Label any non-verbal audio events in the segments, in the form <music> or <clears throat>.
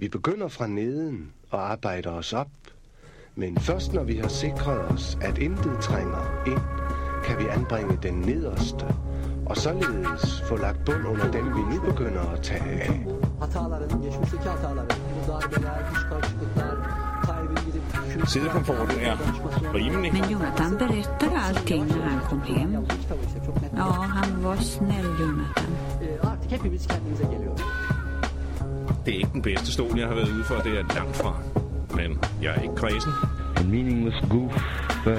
Vi begynder fra neden og arbejder os op. Men først når vi har sikret os, at intet trænger ind, kan vi anbringe den nederste, og således få lagt bund under dem, vi nu begynder at tage af. Sidekomforten er rimelig. Men Jonathan berättade allting när han kom hem. Ja, han var snäll Jonathan. Artık hepimiz kendimize geliyoruz. Det er ikke den bedste stol, jeg har været ude for, det er langt fra. Men jeg er ikke kredsen. A meaningless goof, uh,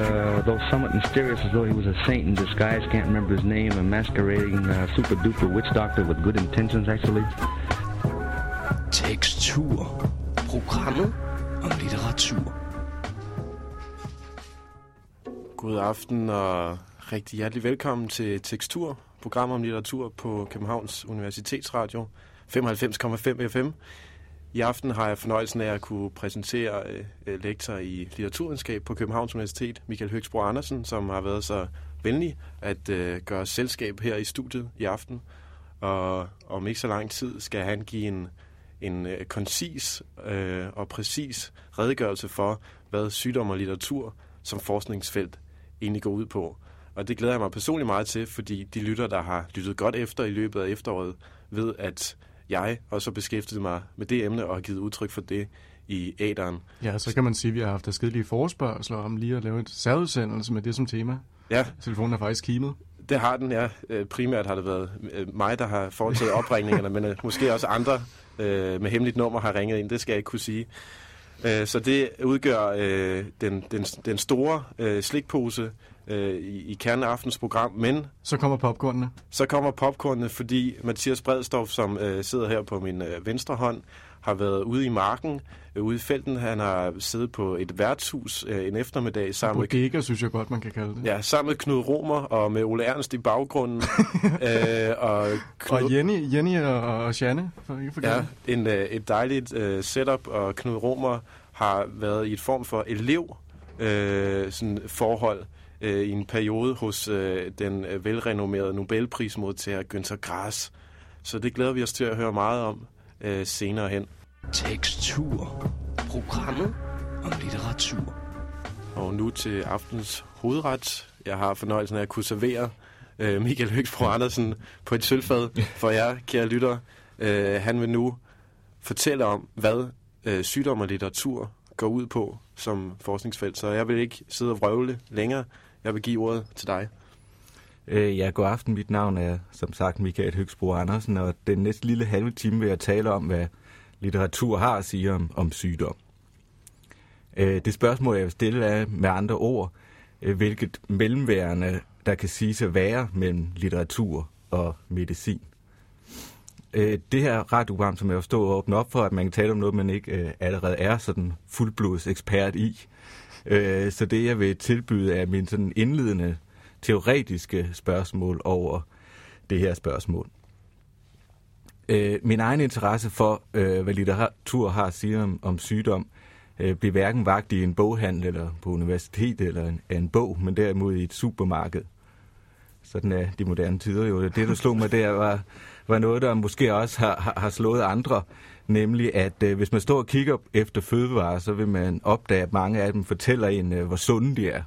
though somewhat mysterious as though he was a saint in disguise, can't remember his name, a masquerading uh, super duper witch doctor with good intentions actually. Tekstur. Programmet om litteratur. God aften og rigtig hjertelig velkommen til Tekstur, program om litteratur på Københavns Universitetsradio 95,5 FM. I aften har jeg fornøjelsen af at kunne præsentere øh, lektor i litteraturvidenskab på Københavns Universitet, Michael Høgsbro Andersen, som har været så venlig at øh, gøre selskab her i studiet i aften. Og om ikke så lang tid skal han give en, en øh, koncis øh, og præcis redegørelse for, hvad sygdom og litteratur som forskningsfelt egentlig går ud på. Og det glæder jeg mig personligt meget til, fordi de lytter, der har lyttet godt efter i løbet af efteråret, ved, at jeg også beskæftiget mig med det emne og har givet udtryk for det i æderen. Ja, så kan man sige, at vi har haft afskillige forespørgseler om lige at lave et særudsendelse med det som tema. Ja, Telefonen er faktisk kimet. det har den, ja. Øh, Primært har det været øh, mig, der har foretaget opringningerne, men øh, måske også andre med hemmeligt nummer har ringet ind. Det skal jeg ikke kunne sige. Så det udgør øh, den, den, den store øh, slikpose øh, i, i kernen af aftens program, men Så kommer popcornene. Så kommer popcornene, fordi Mathias Bredstof, som øh, sidder her på min øh, venstre hånd, har været ude i marken, øh, ude i felten. Han har siddet på et værtshus øh, en eftermiddag sammen med, Bodega, synes jeg godt, man kan kalde det. ja, sammen med Knud Romer og med Ole Ernst i baggrunden. <laughs> øh, og Knud, Og Jenny, Jenny og, og Janne, for ikke at ja, en, øh, et dejligt øh, setup, og Knud Romer har været i et form for elev øh, sådan forhold øh, i en periode hos øh, den øh, velrenommerede Nobelprismodtager Günther Grass. Så det glæder vi os til at høre meget om øh, senere hen. Tekstur. Programmet om litteratur. Og nu til aftens hovedret. Jeg har fornøjelsen af at kunne servere øh, Michael Høgsbro Andersen på et sølvfad for jer, kære lytter. Øh, han vil nu fortælle om, hvad øh, sygdom og litteratur går ud på som forskningsfelt. Så jeg vil ikke sidde og vrøvle længere. Jeg vil give ordet til dig. Øh, ja, god aften. Mit navn er som sagt Michael Høgsbro Andersen, og den næste lille halve time vil jeg tale om, hvad litteratur har at sige om, om sygdom. Øh, det spørgsmål, jeg vil stille er med andre ord, øh, hvilket mellemværende, der kan sige at være mellem litteratur og medicin. Øh, det her radioprogram, som jeg har stået og åbnet op for, at man kan tale om noget, man ikke øh, allerede er sådan fuldblods ekspert i. Øh, Øh, så det, jeg vil tilbyde, er min sådan indledende teoretiske spørgsmål over det her spørgsmål. Øh, min egen interesse for, øh, hvad litteratur har at sige om, om sygdom, øh, bliver hverken vagt i en boghandel eller på universitet eller en, en bog, men derimod i et supermarked. Sådan er de moderne tider jo. Det, der slog mig der, var, var noget, der måske også har, har, har slået andre, nemlig at øh, hvis man står og kigger efter fødevarer, så vil man opdage, at mange af dem fortæller en, øh, hvor sunde de er.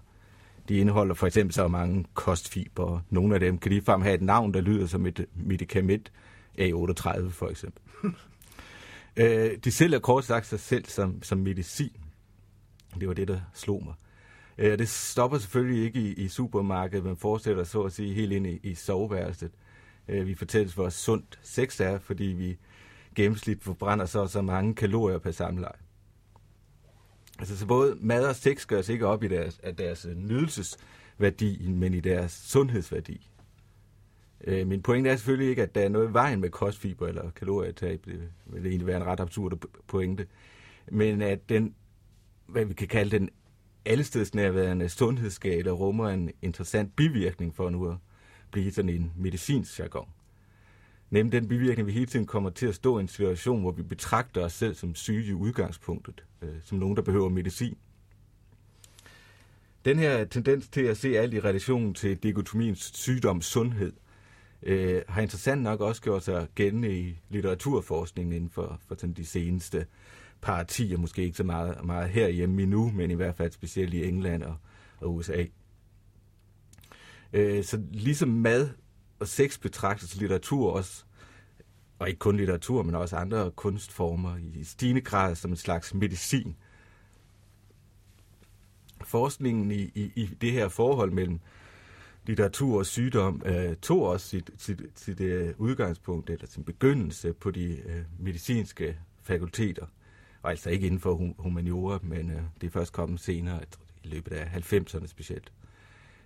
De indeholder for eksempel så mange kostfiber, og nogle af dem kan ligefrem have et navn, der lyder som et medicament, A38 for eksempel. <laughs> øh, de sælger kort sagt sig selv som, som medicin. Det var det, der slog mig. Øh, det stopper selvfølgelig ikke i, i supermarkedet, men fortsætter så at sige helt ind i, i soveværelset. Øh, vi fortælles, hvor sundt sex er, fordi vi gennemsnit forbrænder så så mange kalorier per samleje. Altså, så både mad og sex gør sig ikke op i deres, af deres øh, nydelsesværdi, men i deres sundhedsværdi. Øh, min pointe er selvfølgelig ikke, at der er noget i vejen med kostfiber eller kalorietab. Det vil egentlig være en ret absurd pointe. Men at den, hvad vi kan kalde den allestedsnærværende sundhedsskala rummer en interessant bivirkning for nu at blive sådan en medicinsk jargon. Nemlig den bivirkning, vi hele tiden kommer til at stå i en situation, hvor vi betragter os selv som syge i udgangspunktet, øh, som nogen, der behøver medicin. Den her tendens til at se alt i relation til dikotomiens sygdom sundhed, øh, har interessant nok også gjort sig gældende i litteraturforskningen inden for, for sådan de seneste par årtier, måske ikke så meget, meget herhjemme endnu, men i hvert fald specielt i England og, og USA. Øh, så ligesom mad og sex betragtes litteratur også, og ikke kun litteratur, men også andre kunstformer i stigende grad som en slags medicin. Forskningen i, i, i det her forhold mellem litteratur og sygdom øh, tog også sit, sit, sit uh, udgangspunkt, eller sin begyndelse på de øh, medicinske fakulteter. Og altså ikke inden for humaniora, men øh, det er først kommet senere, i løbet af 90'erne specielt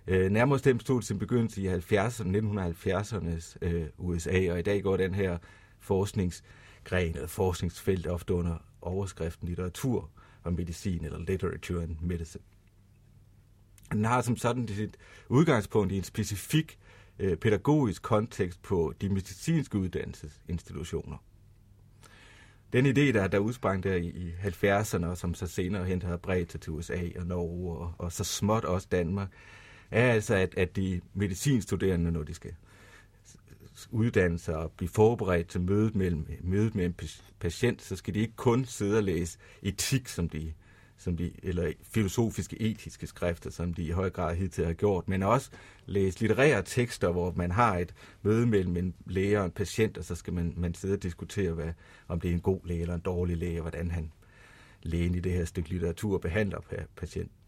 øh, nærmere stemt stod sin begyndelse i 70'erne, 1970'ernes øh, USA, og i dag går den her forskningsgren eller forskningsfelt ofte under overskriften litteratur og medicin, eller literature and medicine. Den har som sådan sit udgangspunkt i en specifik øh, pædagogisk kontekst på de medicinske uddannelsesinstitutioner. Den idé, der, der udsprang der i, i 70'erne, og som så senere hen har bredt sig til USA og Norge, og, og så småt også Danmark, er altså, at, at de medicinstuderende, når de skal uddanne sig og blive forberedt til mødet, mellem, mødet med en patient, så skal de ikke kun sidde og læse etik, som de som de, eller filosofiske, etiske skrifter, som de i høj grad hidtil har gjort, men også læse litterære tekster, hvor man har et møde mellem en læge og en patient, og så skal man, man sidde og diskutere, hvad, om det er en god læge eller en dårlig læge, og hvordan han lægen i det her stykke litteratur behandler patienten.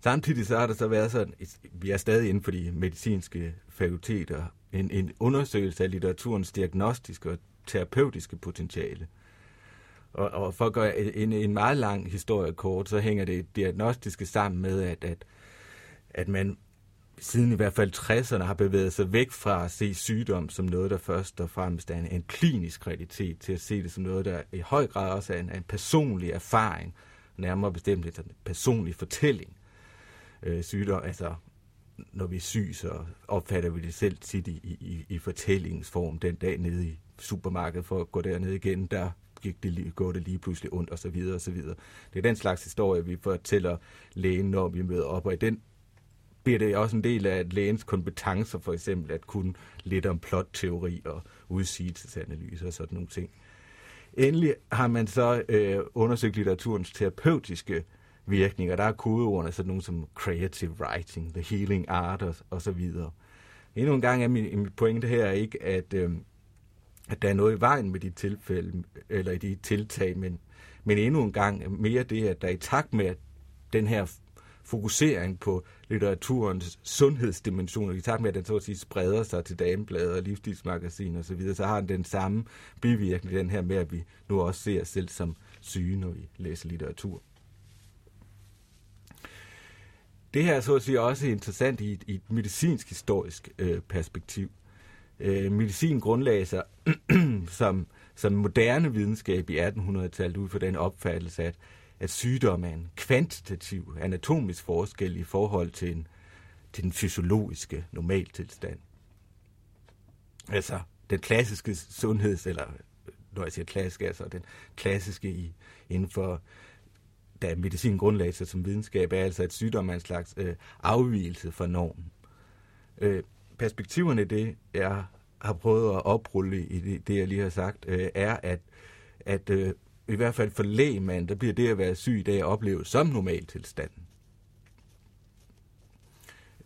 Samtidig så har der så været sådan, vi er stadig inden for de medicinske fakulteter, en, en undersøgelse af litteraturens diagnostiske og terapeutiske potentiale – og, og for at gøre en, en meget lang historie kort, så hænger det diagnostiske sammen med, at, at, at man siden i hvert fald 60'erne har bevæget sig væk fra at se sygdom som noget, der først og fremmest er en, en klinisk realitet, til at se det som noget, der i høj grad også er en, en personlig erfaring, nærmere bestemt en personlig fortælling. Øh, sygdom, altså når vi er syge, så opfatter vi det selv tit i, i, i fortællingsform den dag nede i supermarkedet for at gå derned igen, der gik det, går det lige pludselig ondt, og så videre, og så videre. Det er den slags historie, vi fortæller lægen, når vi møder op, og i den bliver det også en del af lægens kompetencer, for eksempel at kunne lidt om plotteori og udsigelsesanalyse og sådan nogle ting. Endelig har man så øh, undersøgt litteraturens terapeutiske virkninger. Der er kodeordene sådan nogle som creative writing, the healing art og, og så videre. Endnu en gang er min, min pointe her ikke, at, øh, at der er noget i vejen med de tilfælde, eller i de tiltag, men, men endnu en gang mere det, at der i takt med at den her fokusering på litteraturens sundhedsdimensioner, i takt med, at den så at sige spreder sig til dameblader og livsstilsmagasiner osv., så, videre, så har den den samme bivirkning, den her med, at vi nu også ser os selv som syge, når vi læser litteratur. Det her er så at sige også interessant i et, i et medicinsk-historisk øh, perspektiv øh, medicin grundlagde sig <clears throat> som, som moderne videnskab i 1800-tallet ud fra den opfattelse, at, at sygdom er en kvantitativ anatomisk forskel i forhold til, en, til den fysiologiske normaltilstand. Altså den klassiske sundheds, eller når jeg siger klassisk, altså den klassiske i, inden for da medicin grundlagde sig som videnskab, er altså, at sygdom er en slags øh, afvielse fra normen. Øh, perspektiverne i det, jeg har prøvet at oprulle i det, det jeg lige har sagt, øh, er, at, at øh, i hvert fald for lægmand, der bliver det at være syg i dag oplevet som normaltilstanden.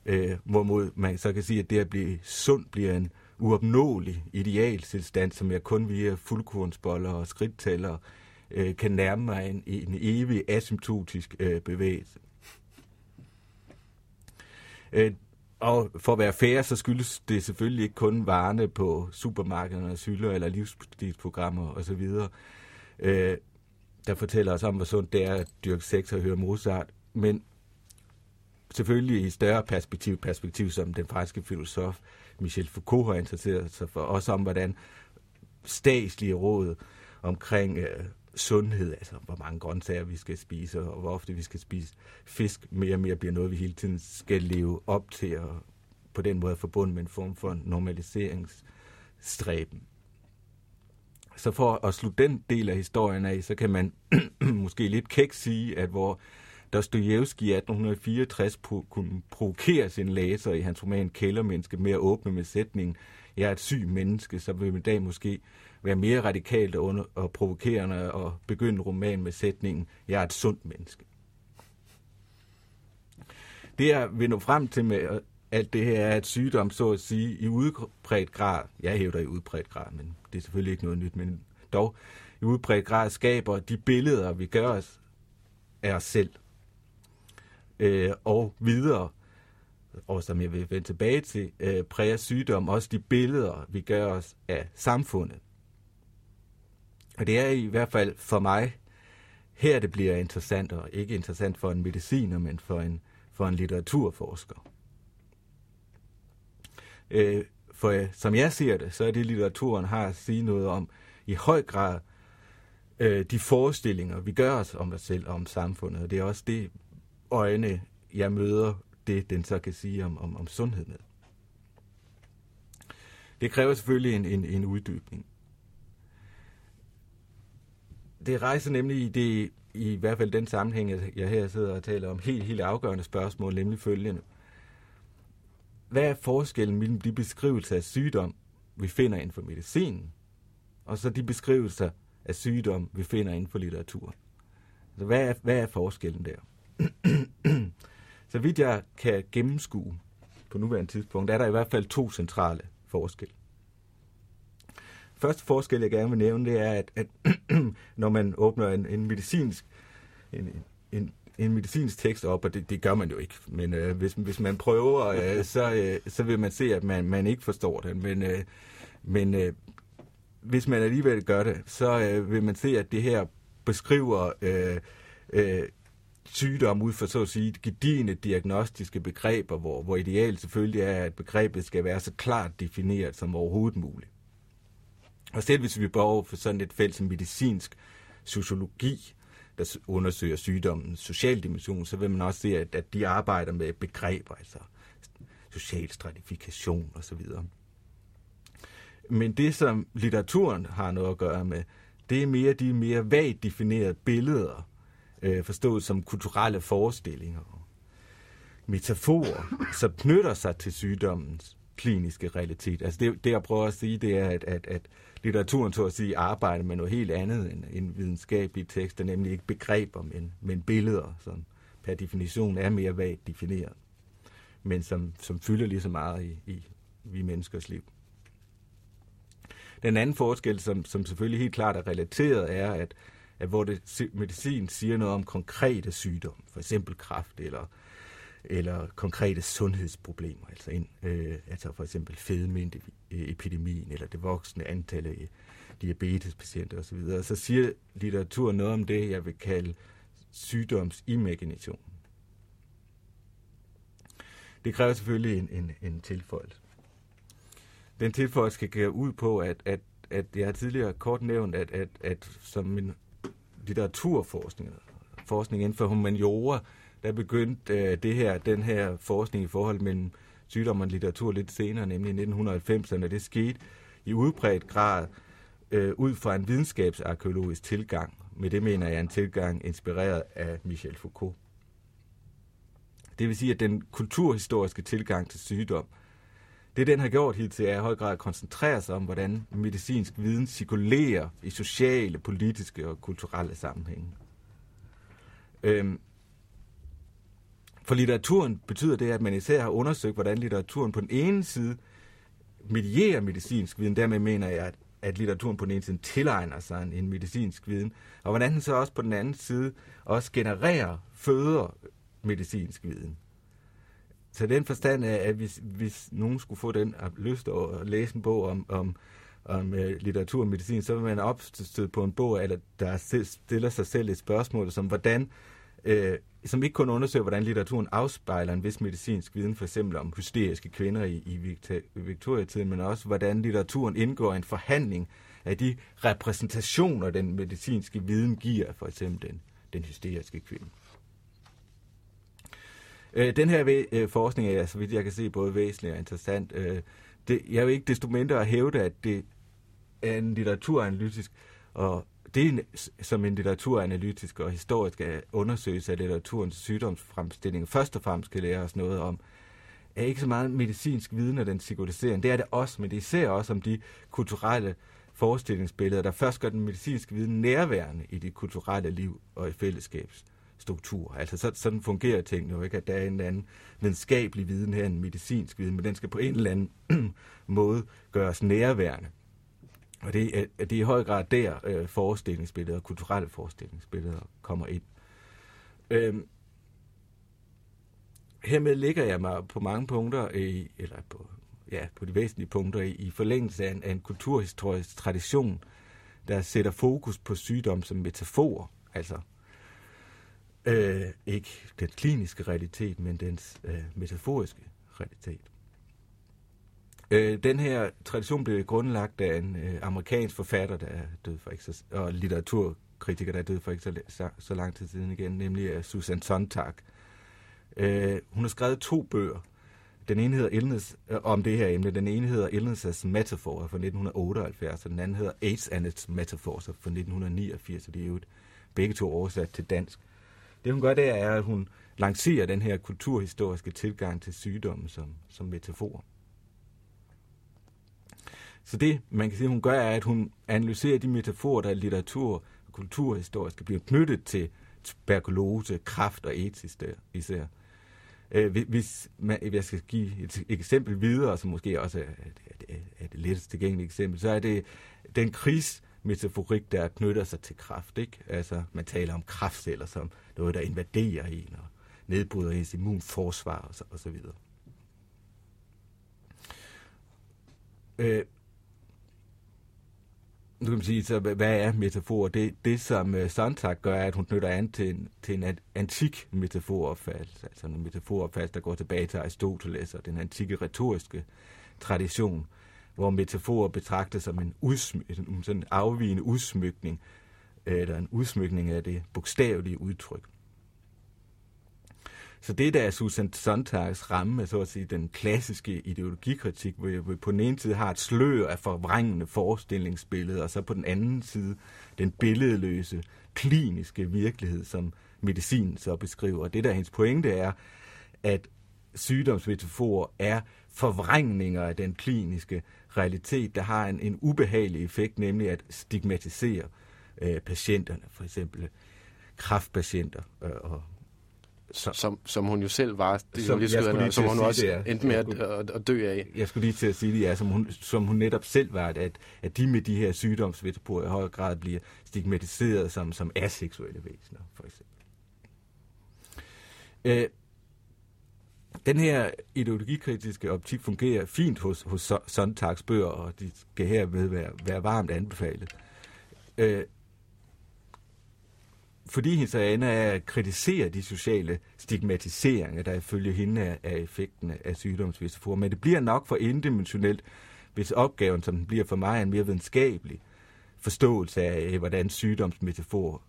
Øh, hvorimod man så kan sige, at det at blive sund bliver en uopnåelig idealtilstand, som jeg kun via fuldkornsboller og skridttæller øh, Øh, kan nærme mig en, en evig asymptotisk øh, bevægelse. Øh, og for at være fair, så skyldes det selvfølgelig ikke kun varerne på supermarkederne, hylder eller livsstilsprogrammer osv., øh, der fortæller os om, hvor sundt det er at dyrke sex og høre Mozart. Men selvfølgelig i større perspektiv, perspektiv som den franske filosof Michel Foucault har interesseret sig for, også om, hvordan statslige råd omkring øh, sundhed, altså hvor mange grøntsager vi skal spise, og hvor ofte vi skal spise fisk, mere og mere bliver noget, vi hele tiden skal leve op til, og på den måde forbundet med en form for normaliseringsstræben. Så for at slutte den del af historien af, så kan man <clears throat> måske lidt kæk sige, at hvor Dostojevski i 1864 pro- kunne provokere sin læser i hans roman Kældermenneske med at åbne med sætningen, jeg er et syg menneske, så vil man i dag måske være mere radikalt og, under, og provokerende og begynde roman med sætningen, jeg er et sundt menneske. Det jeg vil nå frem til med alt det her er, at sygdom, så at sige, i udbredt grad, jeg hævder i udbredt grad, men det er selvfølgelig ikke noget nyt, men dog i udbredt grad skaber de billeder, vi gør os af os selv. Øh, og videre, og som jeg vil vende tilbage til, øh, præger sygdom også de billeder, vi gør os af samfundet. Og det er i hvert fald for mig, her det bliver interessant, og ikke interessant for en mediciner, men for en, for en litteraturforsker. Øh, for som jeg ser det, så er det litteraturen har at sige noget om i høj grad øh, de forestillinger, vi gør os om os selv og om samfundet. Og det er også det øjne, jeg møder det, den så kan sige om, om, om sundhed med. Det kræver selvfølgelig en, en, en uddybning. Det rejser nemlig i det, i hvert fald den sammenhæng, jeg her sidder og taler om, helt, helt afgørende spørgsmål, nemlig følgende. Hvad er forskellen mellem de beskrivelser af sygdom, vi finder inden for medicinen, og så de beskrivelser af sygdom, vi finder inden for litteratur? Altså, hvad er, hvad er forskellen der? <clears throat> så vidt jeg kan gennemskue på nuværende tidspunkt, er der i hvert fald to centrale forskelle. Første forskel, jeg gerne vil nævne, det er, at, at <clears throat> når man åbner en, en medicinsk en, en, en medicinsk tekst op, og det, det gør man jo ikke, men øh, hvis, hvis man prøver, øh, <laughs> så, øh, så vil man se, at man, man ikke forstår det. Men, øh, men øh, hvis man alligevel gør det, så øh, vil man se, at det her beskriver øh, øh, sygdom ud for så at sige gedigende diagnostiske begreber, hvor, hvor idealet selvfølgelig er, at begrebet skal være så klart defineret som overhovedet muligt. Og selv hvis vi går over for sådan et felt som medicinsk sociologi, der undersøger sygdommens social dimension, så vil man også se, at, at de arbejder med begreber, altså social stratifikation osv. Men det, som litteraturen har noget at gøre med, det er mere de mere vagt definerede billeder, øh, forstået som kulturelle forestillinger og metaforer, som knytter sig til sygdommens kliniske realitet. Altså det, det jeg prøver at sige, det er, at, at, at litteraturen, så at sige, arbejder med noget helt andet end, end videnskabelige tekster, nemlig ikke begreber, men, men billeder, som per definition er mere vagt defineret, men som, som fylder lige så meget i, i vi menneskers liv. Den anden forskel, som, som selvfølgelig helt klart er relateret, er, at, at hvor det, medicin siger noget om konkrete sygdomme, for eksempel kræft eller, eller konkrete sundhedsproblemer, altså, ind, øh, altså for eksempel fedmeepidemien eller det voksende antal af diabetespatienter osv., så siger litteraturen noget om det, jeg vil kalde sygdomsimagination. Det kræver selvfølgelig en, en, en tilføjelse. Den tilføjelse skal gå ud på, at, at, at jeg har tidligere kort nævnt, at, at, at som min litteraturforskning, forskning inden for humaniora, der begyndte øh, det her, den her forskning i forhold mellem sygdom og litteratur lidt senere, nemlig i 1990'erne. Det skete i udbredt grad øh, ud fra en videnskabsarkeologisk tilgang. Med det mener jeg en tilgang inspireret af Michel Foucault. Det vil sige, at den kulturhistoriske tilgang til sygdom, det den har gjort hidtil, er i høj grad at koncentrere sig om, hvordan medicinsk viden cirkulerer i sociale, politiske og kulturelle sammenhænge. Øhm, for litteraturen betyder det, at man især har undersøgt, hvordan litteraturen på den ene side medierer medicinsk viden. Dermed mener jeg, at, at litteraturen på den ene side tilegner sig en, en medicinsk viden, og hvordan den så også på den anden side også genererer, føder medicinsk viden. Så den forstand er, at hvis, hvis nogen skulle få den at lyst at læse en bog om, om, om øh, litteratur og medicin, så vil man opstøde på en bog, eller der stiller sig selv et spørgsmål, som hvordan øh, Øh, som ikke kun undersøger, hvordan litteraturen afspejler en vis medicinsk viden, for eksempel om hysteriske kvinder i, i Victoria-tiden, men også hvordan litteraturen indgår i en forhandling af de repræsentationer, den medicinske viden giver, for eksempel den, den hysteriske kvinde. Øh, den her øh, forskning er, så vidt jeg kan se, både væsentlig og interessant. Øh, det, jeg vil ikke desto mindre hævde, at det er en litteraturanalytisk og det som en litteraturanalytisk og historisk øh, undersøgelse af litteraturens sygdomsfremstilling først og fremmest kan lære os noget om, er ikke så meget medicinsk viden og den psykologisering. Det er det også, men det især også om de kulturelle forestillingsbilleder, der først gør den medicinske viden nærværende i det kulturelle liv og i fællesskabsstruktur. Altså så, sådan fungerer tingene jo ikke, at der er en eller anden videnskabelig viden her, en medicinsk viden, men den skal på en eller anden <clears throat> måde gøres nærværende. Og det er, det er i høj grad der øh, forestillingsbilleder, kulturelle forestillingsbilleder kommer ind. Øhm, hermed ligger jeg mig på mange punkter, i, eller på, ja, på de væsentlige punkter, i, i forlængelse af en, af en kulturhistorisk tradition, der sætter fokus på sygdom som metafor, altså øh, ikke den kliniske realitet, men dens øh, metaforiske realitet. Øh, den her tradition blev grundlagt af en øh, amerikansk forfatter, der er død for ikke så, og litteraturkritiker, der er død for ikke så, så, så lang tid siden igen, nemlig uh, Susan Sontag. Øh, hun har skrevet to bøger. Den ene hedder Illness, øh, om det her emne. Den ene hedder Illness Metaphor fra 1978, og den anden hedder AIDS and its Metaphors fra 1989, og det er jo begge to oversat til dansk. Det hun gør, det er, at hun lancerer den her kulturhistoriske tilgang til sygdommen som, som metafor. Så det, man kan sige, hun gør, er, at hun analyserer de metaforer, der er litteratur og kulturhistorisk bliver knyttet til tuberkulose, kraft og AIDS især. Øh, hvis man, hvis jeg skal give et eksempel videre, som måske også er, er det lettest tilgængelige eksempel, så er det den krigsmetaforik, der knytter sig til kraft. Ikke? Altså, man taler om kraftceller som noget, der invaderer en og nedbryder ens immunforsvar og så, og så videre. Øh, nu kan man sige, så hvad er metafor? Det, det som øh, Sontag gør, er, at hun knytter an til en, til en antik metaforopfattelse, altså en metaforopfattelse, der går tilbage til Aristoteles og den antikke retoriske tradition, hvor metaforer betragtes som en, udsmy, en sådan afvigende udsmykning, øh, eller en udsmykning af det bogstavelige udtryk. Så det der er Susan Sontags ramme, så at sige, den klassiske ideologikritik, hvor vi på den ene side har et slør af forvrængende forestillingsbilleder, og så på den anden side den billedløse, kliniske virkelighed, som medicin så beskriver. Og det der hendes pointe er, at sygdomsmetaforer er forvrængninger af den kliniske realitet, der har en, en ubehagelig effekt, nemlig at stigmatisere øh, patienterne, for eksempel kræftpatienter øh, og som, som hun jo selv var, det som, lige lige som hun også det, endte med at, at, at dø af. Jeg skulle lige til at sige det, ja, som hun, som hun netop selv var, at, at de med de her sygdomsvetaporer i høj grad bliver stigmatiseret som, som aseksuelle væsener, for eksempel. Øh, den her ideologikritiske optik fungerer fint hos, hos Sontags bøger, og de skal herved være, være varmt anbefalet. Øh, fordi hendes ane er at kritisere de sociale stigmatiseringer, der ifølge hende er, er effekten af sygdomsmetaforer. Men det bliver nok for indimensionelt, hvis opgaven, som den bliver for mig, er en mere videnskabelig forståelse af, øh, hvordan sygdomsmetafor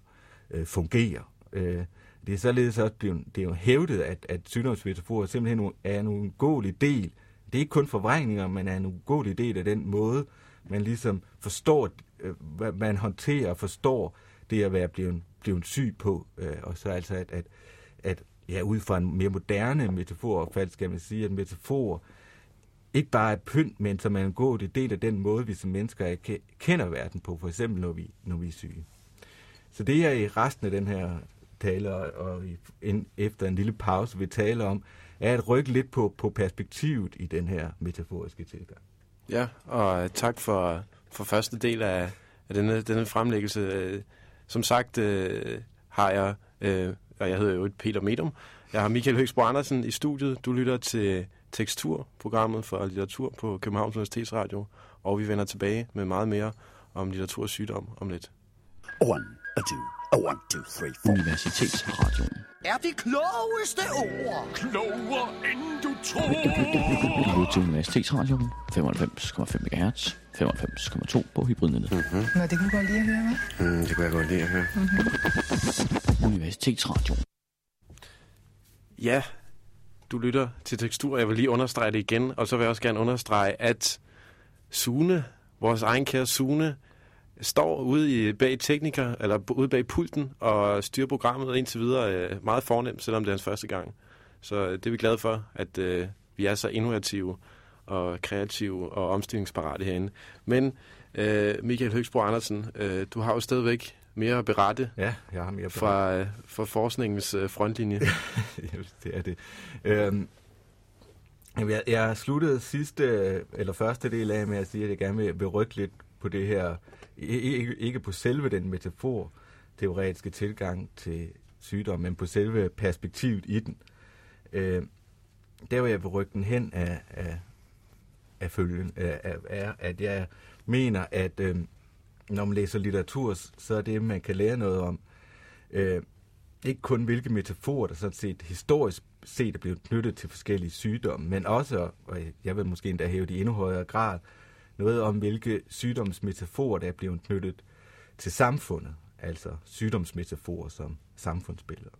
øh, fungerer. Øh, det er således også blevet, det er jo hævdet, at, at sygdomsmetaforer simpelthen er en uundgåelig del. Det er ikke kun forvrængninger, men er en uundgåelig del af den måde, man ligesom forstår, øh, man håndterer og forstår det at være blevet blevet syg på. Øh, og så altså, at, at, at ja, ud fra en mere moderne metafor, skal man sige, at metafor ikke bare er pynt, men som er en god del af den måde, vi som mennesker kender verden på, for eksempel når vi, når vi er syge. Så det er i resten af den her tale, og en, efter en lille pause vi taler om, er at rykke lidt på, på perspektivet i den her metaforiske tilgang. Ja, og øh, tak for, for første del af, af denne, denne fremlæggelse. Øh, som sagt øh, har jeg, øh, og jeg hedder jo Peter Medum, jeg har Michael Høgsbro Andersen i studiet. Du lytter til Tekstur, programmet for litteratur på Københavns Universitetsradio, og vi vender tilbage med meget mere om litteratur og sygdom om lidt. One, a two, a one, two, three, four. Universitetsradio. Er det klogeste ord? Klogere end du tror. Du til Universitetsradio 95,5 MHz. 95,2 på hybridnettet. Mm-hmm. Nå, det kunne du godt lide at høre, hva'? Mm, det kunne jeg godt lide at høre. Mm-hmm. Universitetsradio. Ja, du lytter til tekstur. Jeg vil lige understrege det igen, og så vil jeg også gerne understrege, at Sune, vores egen kære Sune, står ude i, bag tekniker, eller ude bag pulten, og styrer programmet indtil videre øh, meget fornemt, selvom det er hans første gang. Så øh, det er vi glade for, at øh, vi er så innovative og kreative og omstillingsparate herinde. Men øh, Michael Høgsbro Andersen, øh, du har jo stadigvæk mere at berette Ja, jeg har mere fra, øh, fra forskningens øh, frontlinje. <laughs> Det er det. Øhm, jeg, jeg sluttede sidste, eller første del af med at sige, at jeg gerne vil, rykke lidt på det her, ikke, ikke på selve den metafor, teoretiske tilgang til sygdom, men på selve perspektivet i den. Øh, der hvor jeg vil rykke den hen af, af, af følgen, er, er, at jeg mener, at øh, når man læser litteratur, så er det, man kan lære noget om, øh, ikke kun hvilke metaforer, der sådan set historisk set er blevet knyttet til forskellige sygdomme, men også, og jeg vil måske endda hæve det i endnu højere grad, noget om hvilke sygdomsmetaforer, der er blevet knyttet til samfundet, altså sygdomsmetaforer som samfundsbilleder.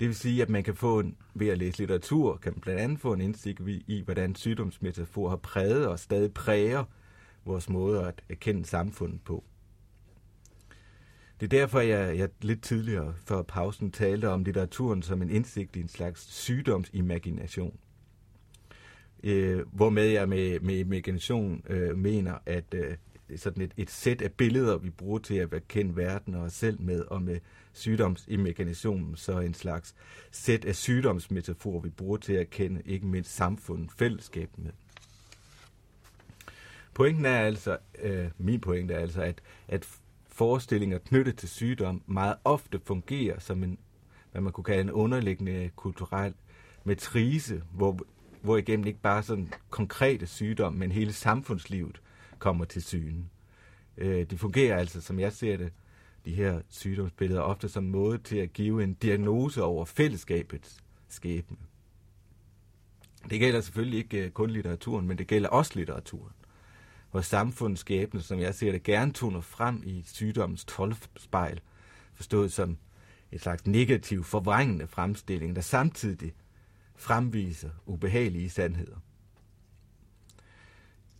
Det vil sige, at man kan få en, ved at læse litteratur, kan man blandt andet få en indsigt i, hvordan sygdomsmetaforer har præget og stadig præger vores måde at erkende samfundet på. Det er derfor, jeg, jeg lidt tidligere før pausen talte om litteraturen som en indsigt i en slags sygdomsimagination. Øh, hvormed jeg med, med imagination øh, mener, at øh, sådan et, et sæt af billeder, vi bruger til at kende verden og os selv med, og med sygdomsimaginationen, så en slags sæt af sygdomsmetaforer, vi bruger til at kende ikke mindst samfundet, fællesskabet med. Pointen er altså, øh, min pointe er altså, at, at forestillinger knyttet til sygdom meget ofte fungerer som en, hvad man kunne kalde en underliggende kulturel matrice, hvor, hvor igennem ikke bare sådan konkrete sygdom, men hele samfundslivet kommer til syne. Øh, det fungerer altså, som jeg ser det, de her sygdomsbilleder, ofte som måde til at give en diagnose over fællesskabets skæbne. Det gælder selvfølgelig ikke øh, kun litteraturen, men det gælder også litteraturen hvor samfundets skæbne, som jeg ser det, gerne toner frem i sygdommens 12 spejl, forstået som et slags negativ, forvrængende fremstilling, der samtidig fremviser ubehagelige sandheder.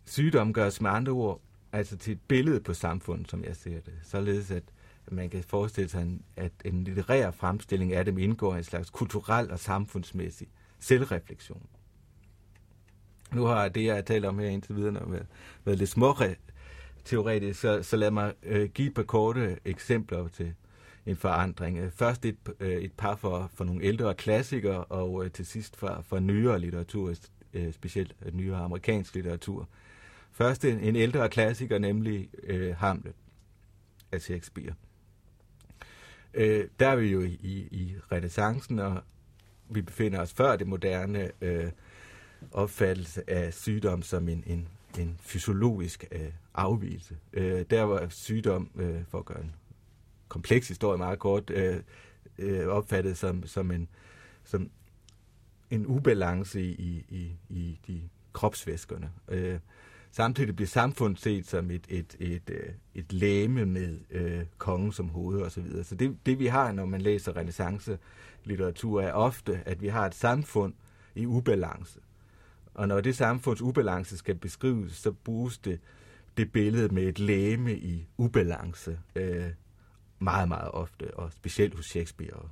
Sygdom gøres med andre ord altså til et billede på samfundet, som jeg ser det, således at man kan forestille sig, at en litterær fremstilling af dem indgår i en slags kulturel og samfundsmæssig selvreflektion. Nu har det, jeg har talt om her indtil videre, været, været lidt småre teoretisk, så, så lad mig øh, give et par korte eksempler til en forandring. Øh, først et, øh, et par for, for nogle ældre klassikere, og øh, til sidst for, for nyere litteratur, specielt nyere amerikansk litteratur. Først en, en ældre klassiker, nemlig øh, Hamlet af Shakespeare. Øh, der er vi jo i, i, i renaissancen, og vi befinder os før det moderne øh, opfattelse af sygdom som en, en, en fysiologisk øh, afvielse. Øh, der var sygdom, øh, for at gøre en kompleks historie meget kort, øh, øh, opfattet som, som, en, som en ubalance i, i, i, i de kropsvæskerne. Øh, samtidig bliver samfundet set som et, et, et, et, et læme med øh, kongen som hoved og Så, videre. så det, det vi har, når man læser renaissance litteratur, er ofte, at vi har et samfund i ubalance. Og når det samfunds ubalance skal beskrives, så bruges det, det billede med et læme i ubalance øh, meget, meget ofte, og specielt hos Shakespeare.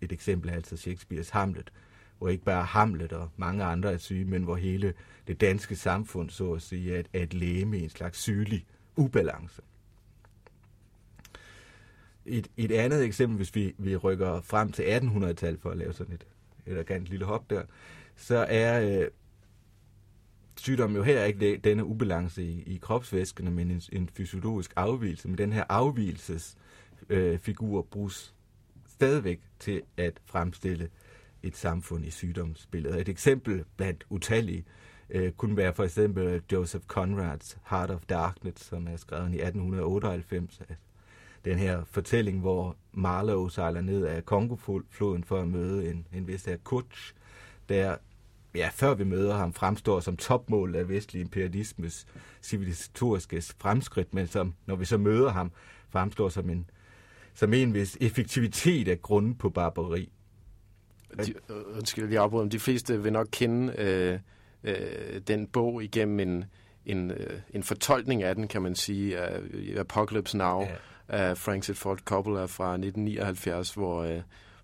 Et eksempel er altså Shakespeares Hamlet, hvor ikke bare Hamlet og mange andre er syge, men hvor hele det danske samfund, så at sige, er et, er et læme en slags sygelig ubalance. Et, et andet eksempel, hvis vi, vi rykker frem til 1800-tallet for at lave sådan et elegant lille hop der, så er øh, sygdommen jo her ikke denne ubalance i, i kropsvæskene, men en, en fysiologisk afvielse. Men den her afvielses øh, figur bruges stadigvæk til at fremstille et samfund i sygdomsbilledet. Et eksempel blandt utallige øh, kunne være for eksempel Joseph Conrads Heart of Darkness, som er skrevet i 1898. Den her fortælling, hvor Marlowe sejler ned af Kongofloden for at møde en, en vis af Kutsch, der ja, før vi møder ham, fremstår som topmål af vestlig imperialismes civilisatoriske fremskridt, men som, når vi så møder ham, fremstår som en, som en vis effektivitet af grunden på barbari. De, undskyld, lige afbryder, de fleste vil nok kende øh, øh, den bog igennem en, en, øh, en fortolkning af den, kan man sige, af Apocalypse Now Ja. af Francis Ford Coppola fra 1979, hvor, øh,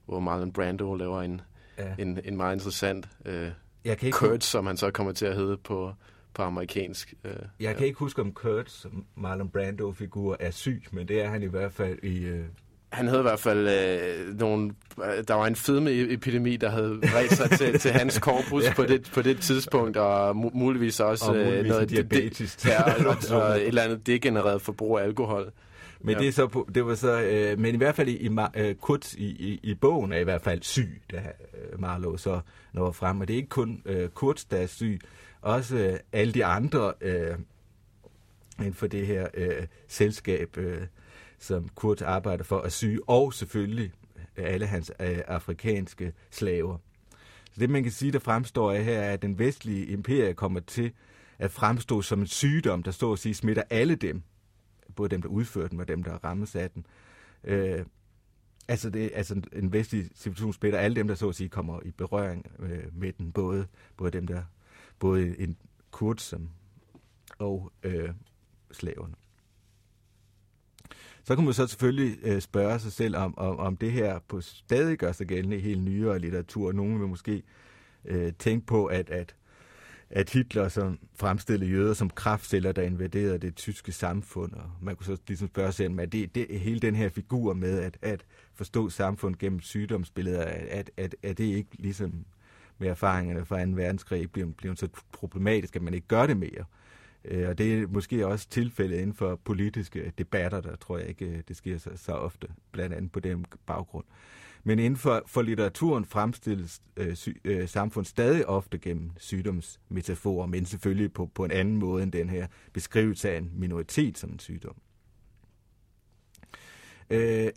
hvor Marlon Brando laver en, Ja. en, en meget interessant øh, Jeg kan ikke Kurt, som han så kommer til at hedde på, på amerikansk. Øh, Jeg kan ikke huske, om Kurt, som Marlon Brando-figur, er syg, men det er han i hvert fald i... Øh... Han havde i hvert fald øh, nogle... øh, Der var en fedmeepidemi, der havde bredt sig til, til hans korpus <laughs> Ja. på, det, på det tidspunkt, og mu- muligvis også Og øh, muligvis noget en diabetes. ja, <laughs> og, og et eller andet degenereret forbrug af alkohol. Men ja. det, er så det var så, øh, men i hvert fald i, i øh, Kurt i, i, i bogen er i hvert fald syg, da øh, Marlowe så når frem. Og det er ikke kun øh, Kurt, der er syg, også øh, alle de andre øh, inden for det her øh, selskab, øh, som Kurt arbejder for, at syge, og selvfølgelig øh, alle hans øh, afrikanske slaver. Så det, man kan sige, der fremstår af her, er, at den vestlige imperie kommer til at fremstå som en sygdom, der står at sige smitter alle dem, både dem, der udfører den, og dem, der rammes af den. Øh, altså, det, altså en vestlig civilisation smitter alle dem, der så at sige kommer i berøring øh, med den, både, både dem, der både en kurt og øh, slaverne. Så kan man så selvfølgelig øh, spørge sig selv, om, om, om det her på stadig gør sig gældende i helt nyere litteratur. Nogen vil måske øh, tænke på, at, at, at Hitler som fremstillede jøder som kraftceller, der invaderede det tyske samfund. Og man kunne så ligesom spørge sig, om at det, det, hele den her figur med at, at forstå samfund gennem sygdomsbilleder, at, at, at det ikke ligesom med erfaringerne fra 2. verdenskrig bliver, bliver så problematisk, at man ikke gør det mere. Øh, og det er måske også tilfældet inden for politiske debatter, der tror jeg ikke, øh, det sker så, så ofte, blandt andet på den baggrund. Men inden for, for litteraturen fremstilles øh, sy, øh, samfund stadig ofte gennem sygdomsmetaforer, men selvfølgelig på, på en anden måde end den her beskrivelse af en minoritet som en sygdom. Øh,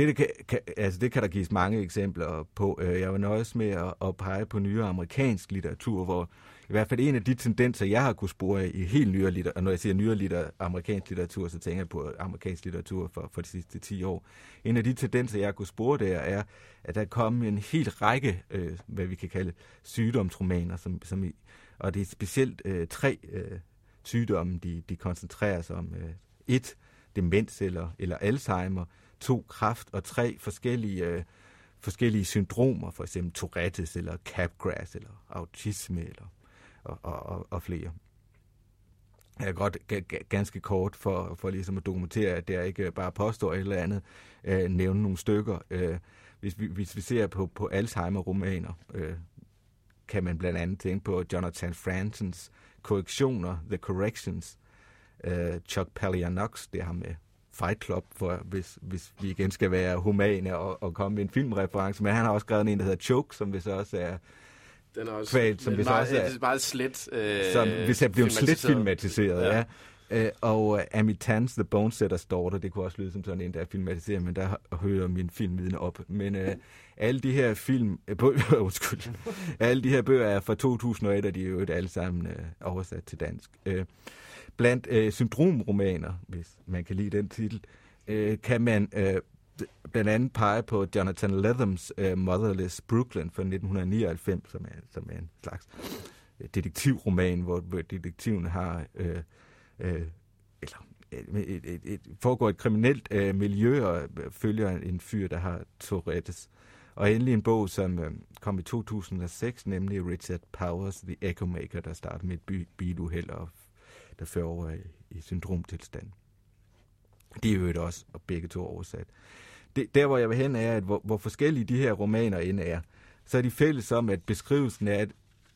det, det, kan, kan, altså det kan der gives mange eksempler på. Øh, jeg vil nøjes med at, at pege på nyere amerikansk litteratur, hvor i hvert fald en af de tendenser, jeg har kunne spore i helt nyere litteratur, og når jeg siger nyere litter, amerikansk litteratur, så tænker jeg på amerikansk litteratur for, for de sidste 10 år. En af de tendenser, jeg har kunne spore der, er, at der er kommet en hel række, øh, hvad vi kan kalde sygdomsromaner, som, som i, og det er specielt øh, tre øh, sygdomme, de, de koncentrerer sig om. Øh, et, demens eller, eller Alzheimer, to, kraft og tre forskellige, øh, forskellige syndromer, for eksempel Tourettes eller Capgras eller autisme eller, og, og, og, og flere. Jeg er godt ganske kort for, for ligesom at dokumentere, at det ikke bare påstår et eller andet, øh, nævne nogle stykker. Øh, hvis, vi, hvis vi ser på, på Alzheimer-romaner, øh, kan man blandt andet tænke på Jonathan Franzens korrektioner, The Corrections, øh, Chuck Palahniuk, det er med Fight Club, for, hvis, hvis vi igen skal være humane og, og komme med en filmreference. Men han har også skrevet en, der hedder Choke, som hvis også er Den er også, kvalt, som hvis meget, også er, det er meget slet øh, som hvis jeg blev slet filmatiseret. ja. ja. Øh, og uh, Amitan's The Bonesetter's Daughter, det kunne også lyde som sådan en, der er filmatiseret, men der hører min filmviden op. Men uh, alle de her film, øh, bøger, <laughs> undskyld, alle de her bøger er fra 2001, og de er jo alle sammen uh, oversat til dansk. Uh, blandt øh, syndromromaner, hvis man kan lide den titel, øh, kan man øh, blandt andet pege på Jonathan Lethams øh, Motherless Brooklyn fra 1999, som er, som er en slags øh, detektivroman, hvor, hvor detektiven har øh, øh, eller et, et, et, foregår et kriminelt øh, miljø og øh, følger en fyr, der har Tourettes. Og endelig en bog, som øh, kom i 2006, nemlig Richard Powers, The Echo Maker, der starter med et by, biluheld og der fører over i, i syndromtilstand. Det er jo også, og begge to oversat. Det, der, hvor jeg vil hen, er, at hvor, hvor forskellige de her romaner end er, så er de fælles om, at beskrivelsen af,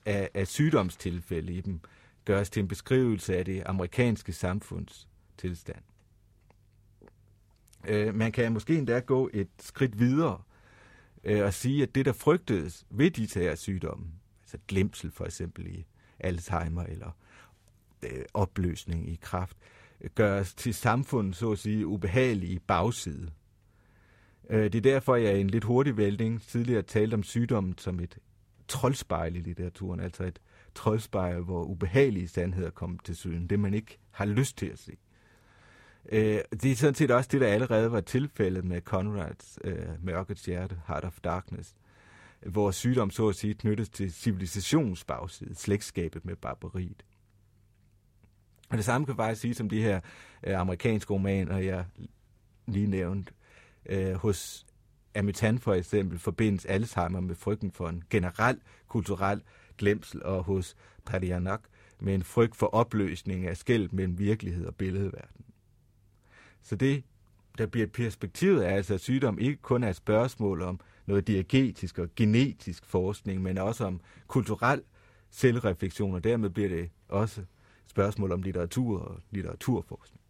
af, af sygdomstilfælde i dem gøres til en beskrivelse af det amerikanske samfunds tilstand. Øh, man kan måske endda gå et skridt videre øh, og sige, at det, der frygtedes ved de her sygdomme, altså glemsel for eksempel i Alzheimer eller øh, Øh, opløsning i kraft, øh, gøres til samfundet, så at sige, ubehagelige bagside. Øh, det er derfor, jeg i en lidt hurtig vælting tidligere talte om sygdommen som et troldspejl i litteraturen, altså et troldspejl, hvor ubehagelige sandheder kommer til syden, det man ikke har lyst til at se. Det er sådan set også det, der allerede var tilfældet med Conrads øh, Mørkets Hjerte, Heart of Darkness, hvor sygdom så at sige knyttes til civilisationsbagside, slægtskabet med barbariet. Og det samme kan faktisk sige som de her øh, amerikanske romaner, jeg lige nævnte. Øh, hos Amitan for eksempel forbindes Alzheimer med frygten for en generel kulturel glemsel, og hos Padianak med en frygt for opløsning af skæld mellem virkelighed og billedverden. Så det, der bliver perspektivet, er altså, at sygdom ikke kun er et spørgsmål om noget diegetisk og genetisk forskning, men også om kulturel selvreflektion, og dermed bliver det også spørgsmål om litteratur og litteraturforskning.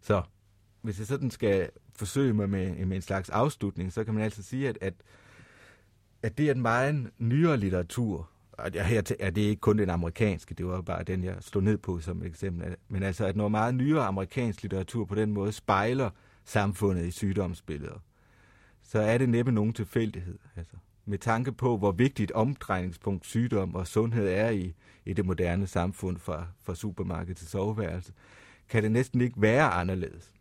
Så hvis jeg sådan skal forsøge mig med, med en slags afslutning, så kan man altså sige, at, at, at det er en meget nyere litteratur, og her er det ikke kun den amerikanske, det var bare den, jeg stod ned på som et eksempel, men altså at noget meget nyere amerikansk litteratur på den måde spejler samfundet i sygdomsbilleder, så er det næppe nogen tilfældighed. Altså, med tanke på, hvor vigtigt omdrejningspunkt sygdom og sundhed er i, i det moderne samfund fra, fra supermarked til soveværelse, kan det næsten ikke være anderledes.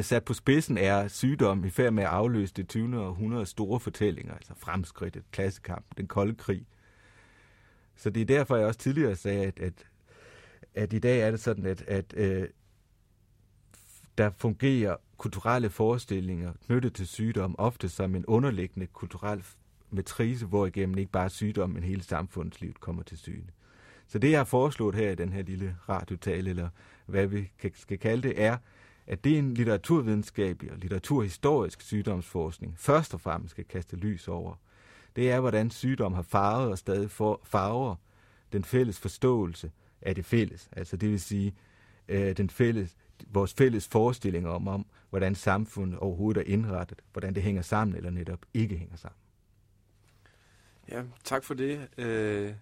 Sat på spidsen er sygdom i færd med at afløse det 20. århundrede store fortællinger, altså fremskridtet, klassekamp, den kolde krig. Så det er derfor, jeg også tidligere sagde, at, at, at i dag er det sådan, at, at øh, der fungerer kulturelle forestillinger knyttet til sygdom ofte som en underliggende kulturel matrice, hvor igennem ikke bare sygdom, men hele samfundslivet kommer til syne. Så det, jeg har foreslået her i den her lille radiotale, eller hvad vi skal kalde det, er, at det er en litteraturvidenskabelig og litteraturhistorisk sygdomsforskning først og fremmest skal kaste lys over. Det er, hvordan sygdom har farvet og stadig farver den fælles forståelse af det fælles. Altså det vil sige, øh, den fælles, vores fælles forestillinger om, om, hvordan samfundet overhovedet er indrettet, hvordan det hænger sammen eller netop ikke hænger sammen. Ja, tak for det. Øh,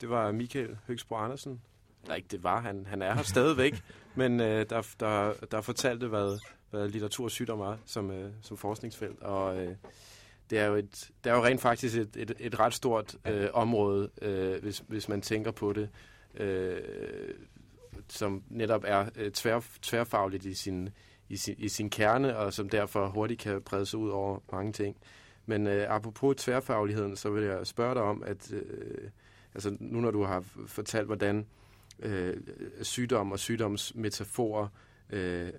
det var Michael Høgsbro Andersen. Nej, ikke det var han. Han er her <laughs> stadigvæk. men øh, der, der, der fortalte, hvad, hvad litteratur og sygdom er som, øh, som forskningsfelt. Og øh, det, er jo et, det er jo rent faktisk et, et, et ret stort øh, område, øh, hvis, hvis man tænker på det. Øh, som netop er øh, tvær, tværfagligt i sin, i, sin, i sin kerne, og som derfor hurtigt kan brede sig ud over mange ting. Men øh, apropos tværfagligheden, så vil jeg spørge dig om, at øh, altså nu når du har fortalt, hvordan øh, sygdom og sygdomsmetaforer øh,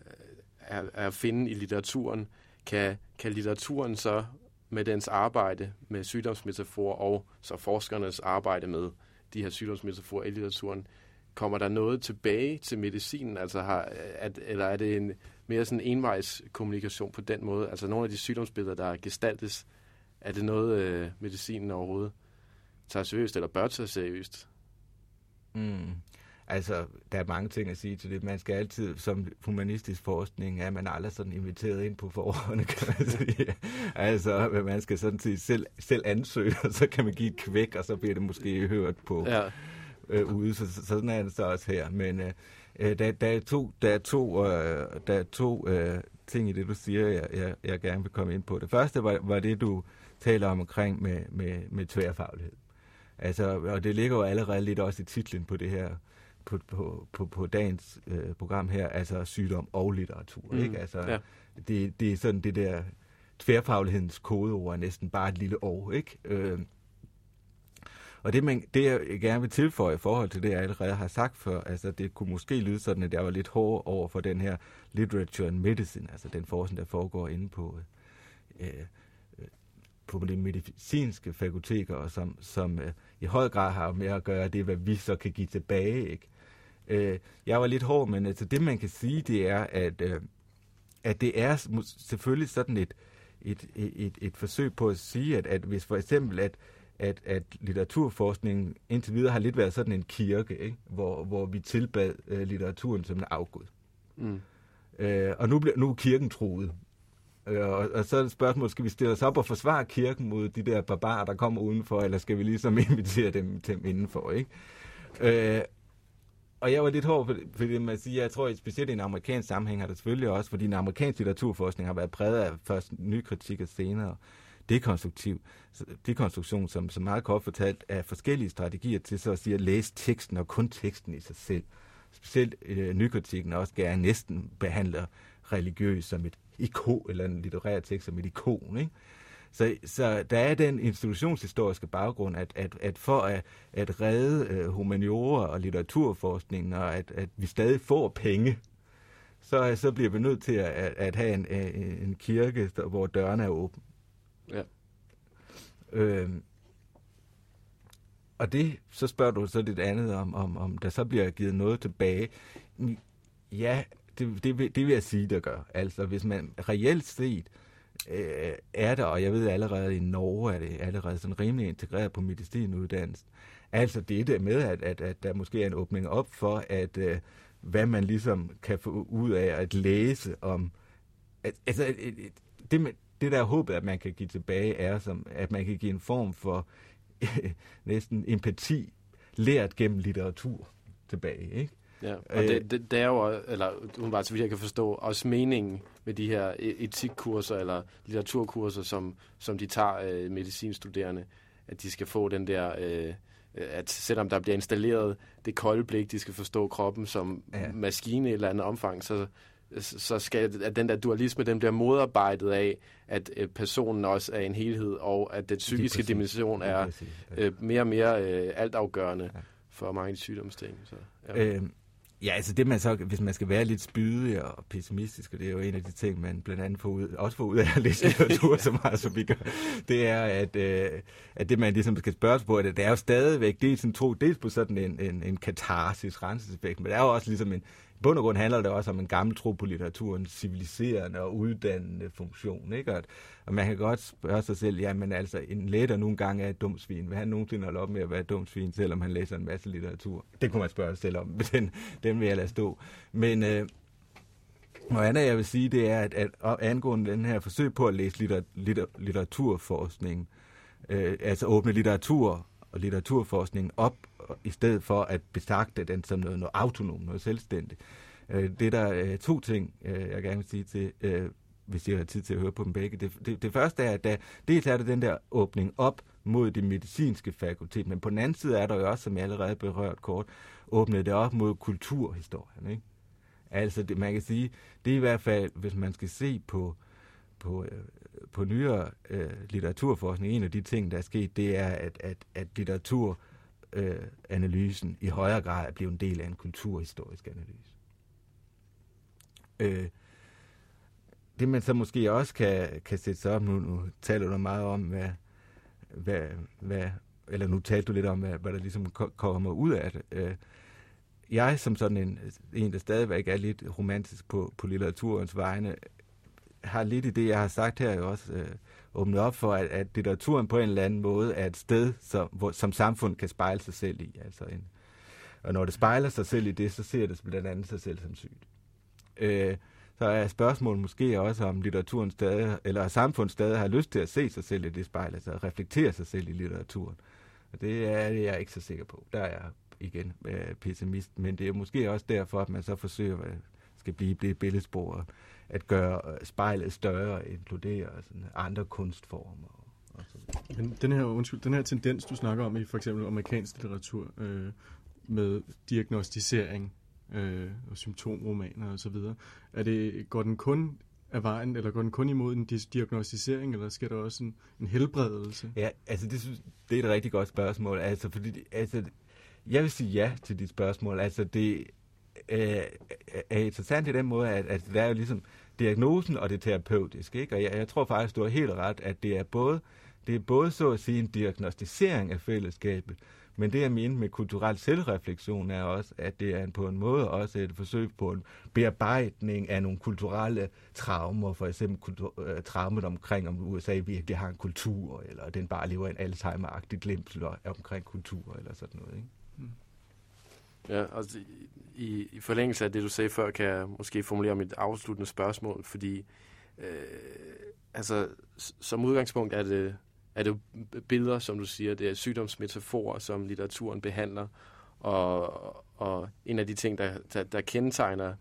er, er at finde i litteraturen, kan, kan litteraturen så med dens arbejde med sygdomsmetaforer og så forskernes arbejde med de her sygdomsmetaforer i litteraturen, kommer der noget tilbage til medicinen, altså har, at, eller er det en mere sådan envejs kommunikation på den måde? Altså nogle af de sygdomsbilleder, der gestaltes, er det noget, øh, medicinen overhovedet tager seriøst, eller bør tage seriøst? Mm. Altså, der er mange ting at sige til det. Man skal altid, som humanistisk forskning, er man aldrig sådan inviteret ind på forhånd, <laughs> kan man sige. altså, man skal sådan sige selv, selv ansøge, og så kan man give et kvæk, og så bliver det måske hørt på ja. Øh, ude. Så, så, sådan er det så også her. Men øh, øh der, der er to, der er to, øh, der er to øh, ting i det, du siger, jeg, jeg, jeg gerne vil komme ind på. Det første var, var det, du taler om omkring med, med, med tværfaglighed. Altså, og det ligger jo allerede lidt også i titlen på det her på, på, på, på dagens øh, program her, altså sygdom og litteratur. Mm. Ikke? Altså, ja. det, det er sådan det der tværfaglighedens kodeord er næsten bare et lille år. Ikke? Øh, og det, man, det, jeg gerne vil tilføje i forhold til det, jeg allerede har sagt før, altså det kunne måske lyde sådan, at jeg var lidt hård over for den her literature and medicine, altså den forskning, der foregår inde på øh, øh på de medicinske fakulteter, og som, som øh, i høj grad har med at gøre det, hvad vi så kan give tilbage. Ikke? Øh, jeg var lidt hård, men altså, det man kan sige, det er, at, øh, at det er selvfølgelig sådan et, et, et, et forsøg på at sige, at, at hvis for eksempel, at, at, at litteraturforskningen indtil videre har lidt været sådan en kirke, ikke? Hvor, hvor vi tilbad øh, litteraturen som en afgud. Mm. Øh, og nu, bliver, nu er kirken troet. Øh, og, og så er det spørgsmålet, skal vi stille os op og forsvare kirken mod de der barbarer, der kommer udenfor, eller skal vi ligesom <laughs> invitere dem til dem indenfor, ikke? Øh, og jeg var lidt hård, fordi man siger, jeg tror, at specielt i en amerikansk sammenhæng har det selvfølgelig også, fordi en amerikansk litteraturforskning har været præget af først ny kritik og senere dekonstruktiv, dekonstruktion, som, som meget kort fortalt, er forskellige strategier til så at sige at læse teksten og kun teksten i sig selv. Specielt øh, nykritikken også gerne næsten behandler religiøs som et ikon, eller en litterær tekst som et ikon. Ikke? Så, så der er den institutionshistoriske baggrund, at, at, at for at, at redde øh, humaniora og litteraturforskningen, og at, at vi stadig får penge, så, så bliver vi nødt til at, at, at have en, øh, en kirke, hvor dørene er åbne. Ja. Øh, og det, så spørger du så lidt andet om, om, om der så bliver givet noget tilbage. Ja, det, det, vil, det vil jeg sige, der gør. Altså, hvis man reelt set øh, er der, og jeg ved allerede i Norge er det allerede sådan rimelig integreret på medicinuddannelsen, altså det der med, at, at, at der måske er en åbning op for, at øh, hvad man ligesom kan få ud af at læse om, at, altså det, det der er håbet, at man kan give tilbage, er, som, at man kan give en form for <laughs> næsten empati lært gennem litteratur tilbage, ikke? Ja, og det, øh. det, det er jo, eller hun var så vidt jeg kan forstå, også meningen med de her e- etikkurser eller litteraturkurser, som, som de tager øh, medicinstuderende, at de skal få den der, øh, at selvom der bliver installeret det kolde blik, de skal forstå kroppen som ja. maskine i et eller andet omfang, så, så skal at den der dualisme, den bliver modarbejdet af, at øh, personen også er en helhed, og at den psykiske dimension er øh, mere og mere øh, altafgørende ja. for mange sygdomsting. Så, ja. Øhm, Ja, altså det man så, hvis man skal være lidt spydig og pessimistisk, og det er jo en af de ting, man blandt andet får ud, også får ud af at læse litteratur <laughs> så meget, som vi gør, det er, at, øh, at det man ligesom skal spørge på, at det er jo stadigvæk, det er sådan tro, dels på sådan en, en, en katarsis renseseffekt, men det er jo også ligesom en, bund og grund handler det også om en gammel tro på litteraturens civiliserende og uddannende funktion. Ikke? Og, og man kan godt spørge sig selv, jamen altså, en lætter nogle gange er et dumt svin, vil han nogensinde holde op med at være et dumt svin, selvom han læser en masse litteratur? Det kunne man spørge sig selv om, <laughs> men den, den vil jeg lade stå. Men øh, noget andet, jeg vil sige, det er, at, at angående den her forsøg på at læse litter, litter, litteraturforskning, øh, altså åbne litteratur og litteraturforskning op i stedet for at betragte den som noget, noget autonom, noget selvstændigt. Øh, det er der øh, to ting, øh, jeg gerne vil sige til, øh, hvis jeg har tid til at høre på dem begge. Det, det, det første er, at der, dels er det den der åbning op mod det medicinske fakultet, men på den anden side er der jo også, som jeg allerede berørt kort, åbnet det op mod kulturhistorien. Ikke? Altså, det, man kan sige, det er i hvert fald, hvis man skal se på, på, øh, på nyere øh, litteraturforskning, en af de ting, der er sket, det er, at, at, at litteratur øh, øh, analysen i højere grad er blevet en del af en kulturhistorisk analyse. Øh, det man så måske også kan, kan sætte sig op, nu, nu taler du meget om, hvad, hvad, hvad, eller nu talte du lidt om, hvad, hvad der ligesom kommer ud af det. Øh, jeg som sådan en, en, der stadigvæk er lidt romantisk på, på litteraturens vegne, har lidt i det, jeg har sagt her jo også, øh, åbnet op for, at, at litteraturen på en eller anden måde er et sted, som, hvor, som samfund kan spejle sig selv i. Altså en, og når det spejler sig selv i det, så ser det blandt andet sig selv som sygt. Øh, så er spørgsmålet måske også, om litteraturen stadig, eller samfundet stadig har lyst til at se sig selv i det spejl, altså at reflektere sig selv i litteraturen. Og det er jeg ikke så sikker på. Der er jeg igen øh, pessimist, men det er måske også derfor, at man så forsøger, at skal blive, blive billedspor at gøre øh, spejlet større, inkludere sådan andre kunstformer. Og så Men den her, undskyld, den her tendens, du snakker om i for eksempel amerikansk litteratur, øh, med diagnostisering øh, og symptomromaner og så videre, er det, går den kun af vejen, eller går den kun imod en diagnostisering, eller sker der også en, en helbredelse? Ja, altså det, synes, det er et rigtig godt spørgsmål. Altså, fordi, altså, jeg vil sige ja til dit spørgsmål. Altså, det, Øh, øh, øh, er interessant i den måde, at, at der er jo ligesom diagnosen og det terapeutiske. Ikke? Og jeg, jeg tror faktisk, du har helt ret, at det er både det er både så at sige en diagnostisering af fællesskabet, men det jeg mener med kulturel selvreflektion er også, at det er på en måde også et forsøg på en bearbejdning af nogle kulturelle traumer, for eksempel kultur, øh, uh, traumet omkring, om USA virkelig har en kultur, eller den bare lever en Alzheimer-agtig glemsel omkring kultur, eller sådan noget. Ikke? Ja, altså i, i forlængelse af det, du sagde før, kan jeg måske formulere mit afsluttende spørgsmål, fordi øh, altså, som udgangspunkt er det, er det billeder, som du siger, det er sygdomsmetaforer, som litteraturen behandler, og, og en af de ting, der, der, der kendetegner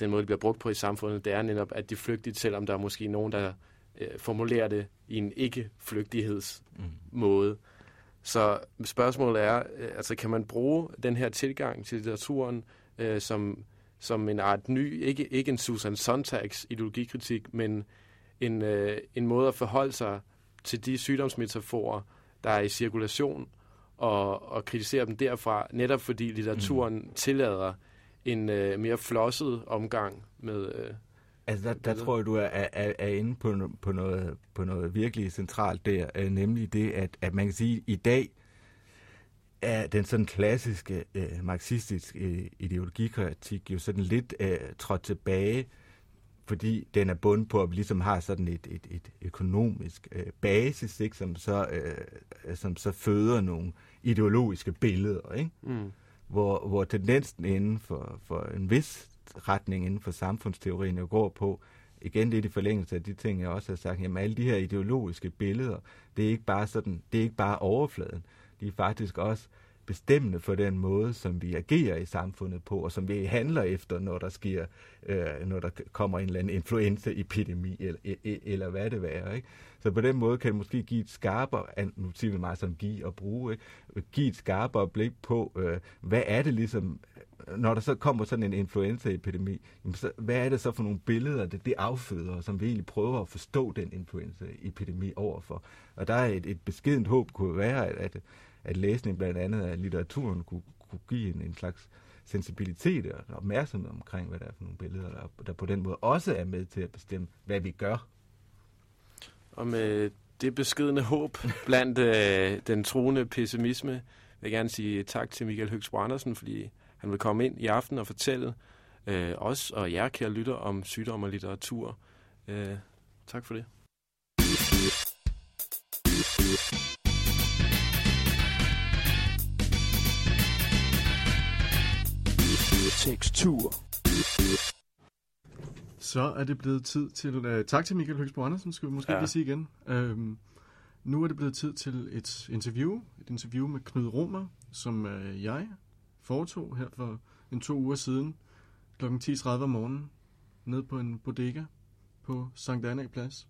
den måde, det bliver brugt på i samfundet, det er netop, at de flygtigt, selvom der er måske nogen, der øh, formulerer det i en ikke-flygtighedsmåde. Mm. Så spørgsmålet er, øh, altså kan man bruge den her tilgang til litteraturen øh, som, som en art ny, ikke, ikke en Susan Sontags ideologikritik, men en, øh, en måde at forholde sig til de sygdomsmetaforer, der er i cirkulation, og, og kritisere dem derfra, netop fordi litteraturen mm. tillader en øh, mere flosset omgang med... Øh, altså der, der tror jeg, du er, er, er inde på, på, noget, på noget virkelig centralt der, øh, nemlig det, at, at man kan sige, at i dag er den sådan klassiske øh, marxistiske øh, ideologikritik jo sådan lidt øh, trådt tilbage, fordi den er bundet på, at vi ligesom har sådan et, et, et økonomisk øh, basis, ikke, som, så, øh, som så føder nogle ideologiske billeder, ikke? Mm. Hvor, hvor tendensen inden for, for en vis retning inden for samfundsteorien jo går på, igen lidt i forlængelse af de ting, jeg også har sagt, jamen alle de her ideologiske billeder, det er ikke bare sådan, det er ikke bare overfladen, de er faktisk også bestemmende for den måde, som vi agerer i samfundet på, og som vi handler efter, når der sker, øh, når der kommer en eller anden influenzaepidemi, eller, e, e, eller hvad det være. Ikke? Så på den måde kan det måske give et skarpere, nu siger vi meget som give og bruge, ikke? give et skarpere blik på, øh, hvad er det ligesom, når der så kommer sådan en influenzaepidemi, så, hvad er det så for nogle billeder, det, det afføder, som vi egentlig prøver at forstå den influenzaepidemi overfor. Og der er et, et beskedent håb kunne være, at, at at læsning blandt andet af litteraturen kunne, kunne give en, en slags sensibilitet og opmærksomhed omkring, hvad der er for nogle billeder, der, der på den måde også er med til at bestemme, hvad vi gør. Og med det beskedende håb blandt øh, den troende pessimisme, vil jeg gerne sige tak til Michael Høgsbro Andersen, fordi han vil komme ind i aften og fortælle øh, os og jer, kære lytter, om sygdom og litteratur. Øh, tak for det. Tekstur. Så er det blevet tid til... Uh, tak til Michael Høgsbo Andersen, skal vi måske ja. lige sige igen. Uh, nu er det blevet tid til et interview. Et interview med Knud Romer, som uh, jeg foretog her for en to uger siden, kl. 10.30 om morgenen, ned på en bodega på Sankt Anna Plads.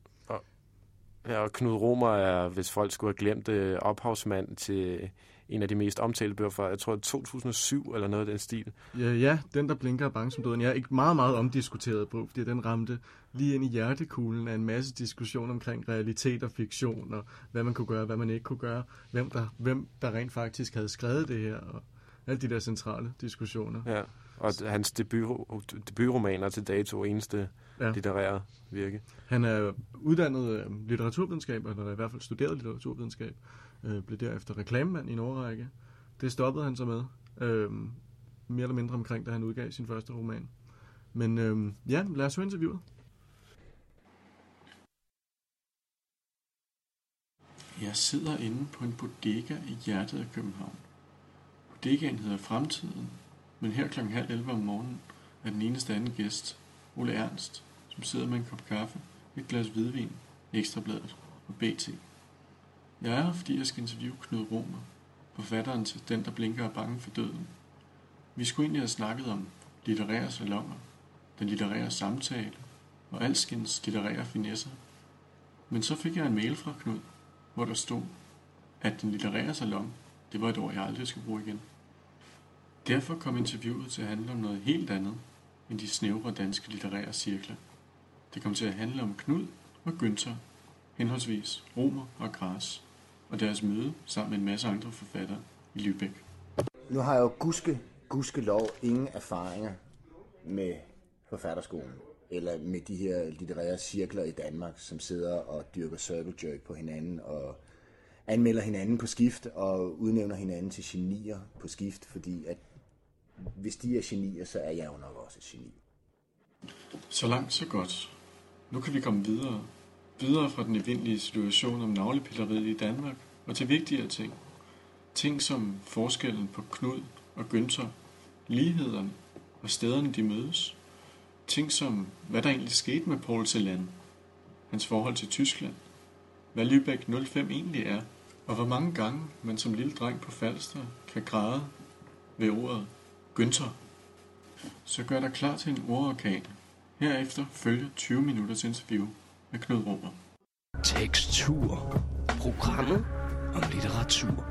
Ja, og Knud Romer er, hvis folk skulle have glemt det, ophavsmand til en af de mest omtalte bøger fra, jeg tror, 2007 eller noget af den stil. Ja, ja den der blinker er bange som døden. Jeg er ikke meget, meget omdiskuteret på, fordi den ramte lige ind i hjertekuglen af en masse diskussion omkring realitet og fiktion, og hvad man kunne gøre, hvad man ikke kunne gøre, hvem der, hvem der rent faktisk havde skrevet det her, og alle de der centrale diskussioner. Ja, og hans debut, debutromaner til dato eneste ja. litterære virke. Han er uddannet øh, litteraturvidenskab, eller i hvert fald studeret litteraturvidenskab, øh, blev derefter reklamemand i en årrække. Det stoppede han så med, øh, mere eller mindre omkring, da han udgav sin første roman. Men øh, ja, lad os høre interviewet. Jeg sidder inde på en bodega i hjertet af København. Bodegaen hedder Fremtiden, men her kl. halv 11 om morgenen er den eneste anden gæst, Ole Ernst, som sidder med en kop kaffe, et glas hvidvin, ekstrabladet og BT. Jeg er her, fordi jeg skal interviewe Knud Romer, forfatteren til Den, der blinker og bange for døden. Vi skulle egentlig have snakket om litterære salonger, den litterære samtale og alskens litterære finesser. Men så fik jeg en mail fra Knud, hvor der stod, at den litterære salon, det var et ord, jeg aldrig skal bruge igen. Derfor kom interviewet til at handle om noget helt andet end de snævre danske litterære cirkler. Det kom til at handle om Knud og Günther, henholdsvis Romer og Græs og deres møde sammen med en masse andre forfattere i Lübeck. Nu har jeg jo guske, guske lov ingen erfaringer med forfatterskolen, eller med de her litterære cirkler i Danmark, som sidder og dyrker circle jerk på hinanden og anmelder hinanden på skift og udnævner hinanden til genier på skift, fordi at hvis de er genier, så er jeg jo nok også et geni. Så langt, så godt. Nu kan vi komme videre videre fra den evindelige situation om navlepilleriet i Danmark og til vigtigere ting. Ting som forskellen på Knud og Günther, lighederne og stederne de mødes. Ting som, hvad der egentlig skete med Paul Celan, hans forhold til Tyskland, hvad Lübeck 05 egentlig er, og hvor mange gange man som lille dreng på Falster kan græde ved ordet Günther. Så gør dig klar til en ordorkan. Herefter følger 20 minutters interview med Knud Romer. Tekstur. Programmet om litteratur.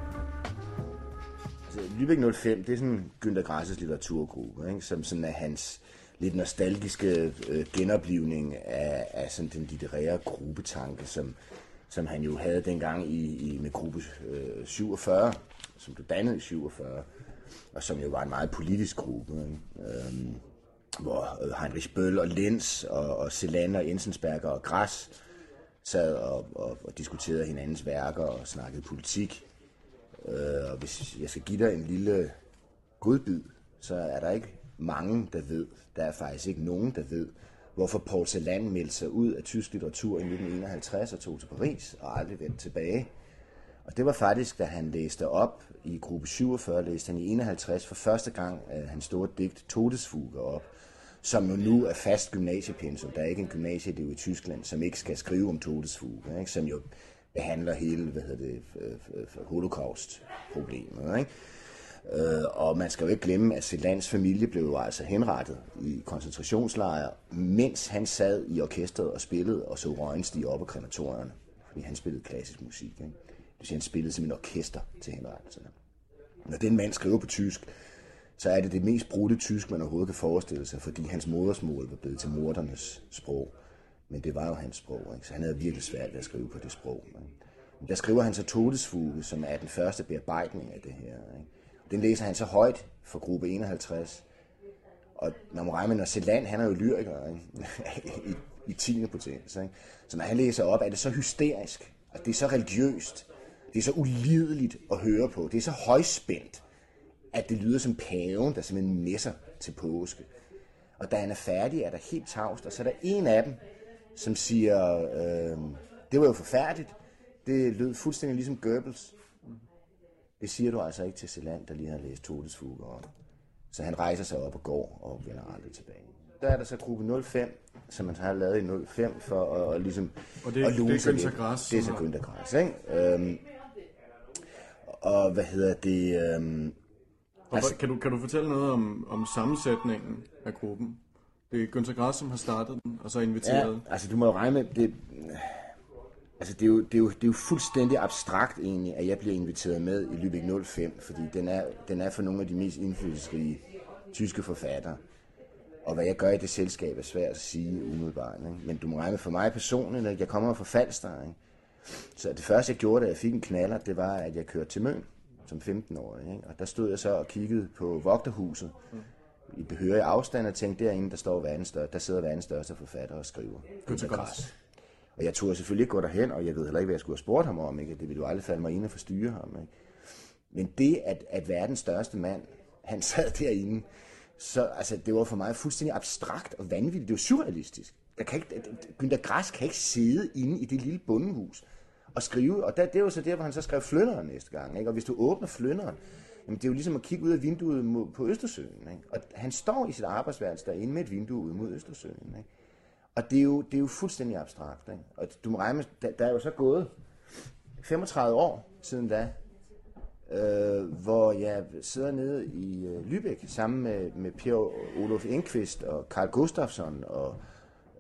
Altså, Lübeck 05, det er sådan Günther Grasses litteraturgruppe, ikke? som sådan er hans lidt nostalgiske øh, genoplivning af, af sådan den litterære gruppetanke, som som han jo havde dengang i, i med gruppe øh, 47, som blev dannet i 47, og som jo var en meget politisk gruppe. Ikke? Øhm, hvor øh, Heinrich Bøll og Lenz og, og Selander, Ensensberger og Græs sad og, og, og diskuterede hinandens værker og snakkede politik. Øh, og hvis jeg skal give dig en lille godbid, så er der ikke mange, der ved, der er faktisk ikke nogen, der ved, hvorfor Paul Celan meldte sig ud af tysk litteratur i 1951 og tog til Paris og aldrig vendte tilbage. Og det var faktisk, da han læste op i gruppe 47, læste han i 51 for første gang øh, hans store digt Todesfuge op, som jo nu er fast gymnasiepensum. Der er ikke en gymnasieelev i Tyskland, som ikke skal skrive om Todesfuge, ikke? som jo behandler hele hvad hedder det, holocaust-problemet. Ikke? Øh, og man skal jo ikke glemme, at Celans familie blev jo altså henrettet i koncentrationslejre, mens han sad i orkestret og spillede og så røgen stige op af krematorierne. Fordi han spillede klassisk musik. Ikke? Det vil sige, han spillede som en orkester til henrettelserne. Når den mand skriver på tysk, så er det det mest brudte tysk, man overhovedet kan forestille sig, fordi hans modersmål var blevet til mordernes sprog. Men det var jo hans sprog, ikke? så han havde virkelig svært ved at skrive på det sprog. Ikke? Men der skriver han så Todesfuge, som er den første bearbejdning af det her. Ikke? Den læser han så højt for gruppe 51. Og når man regner med, når han er jo lyriker ikke? <laughs> I, i 10. potens. Ikke? Så når han læser op, er det så hysterisk, og det er så religiøst, det er så ulideligt at høre på, det er så højspændt, at det lyder som paven, der simpelthen messer til påske. Og da han er færdig, er der helt tavst, og så er der en af dem, som siger, øh, det var jo forfærdeligt, det lød fuldstændig ligesom Goebbels. Det siger du altså ikke til Celand, der lige har læst Totes om. Så han rejser sig op og går og vender aldrig tilbage. Der er der så gruppe 05, som man har lavet i 05 for at, at ligesom... Og det, at det er Günther Grass. Det er så Günther Grass, ikke? Øhm, og hvad hedder det... Øhm, altså, kan, du, kan du fortælle noget om, om sammensætningen af gruppen? Det er Günther Grass, som har startet den, og så inviteret... Ja, altså du må jo regne med, det, Altså, det er, jo, det, er jo, det er jo fuldstændig abstrakt egentlig, at jeg bliver inviteret med i Lübeck 05, fordi den er, den er for nogle af de mest indflydelsesrige tyske forfattere. Og hvad jeg gør i det selskab er svært at sige umiddelbart. Ikke? Men du må regne med for mig personligt, at jeg kommer fra Falster. Ikke? Så det første, jeg gjorde, da jeg fik en knaller, det var, at jeg kørte til Møn som 15-årig. Ikke? Og der stod jeg så og kiggede på vogterhuset i behørig afstand og tænkte, derinde der, står verdens største, der sidder verdens største forfatter og skriver. Günther Grass. Og jeg turde selvfølgelig ikke gå derhen, og jeg ved heller ikke, hvad jeg skulle have spurgt ham om. Ikke? Det ville jo aldrig falde mig ind og forstyrre ham. Ikke? Men det, at, at verdens største mand, han sad derinde, så altså, det var for mig fuldstændig abstrakt og vanvittigt. Det var surrealistisk. Der kan ikke, Günther Grass kan ikke sidde inde i det lille bundehus at skrive, og der, det var så der, hvor han så skrev Flynderen næste gang. Ikke? Og hvis du åbner Flynderen, jamen det er jo ligesom at kigge ud af vinduet mod, på Østersøen. Ikke? Og han står i sit arbejdsværelse derinde med et vindue ud mod Østersøen. Ikke? Og det er jo, det er jo fuldstændig abstrakt. Ikke? Og du må regne med, der, der er jo så gået 35 år siden da, øh, hvor jeg sidder nede i øh, Lübeck sammen med, med Per Olof Enqvist og Karl Gustafsson og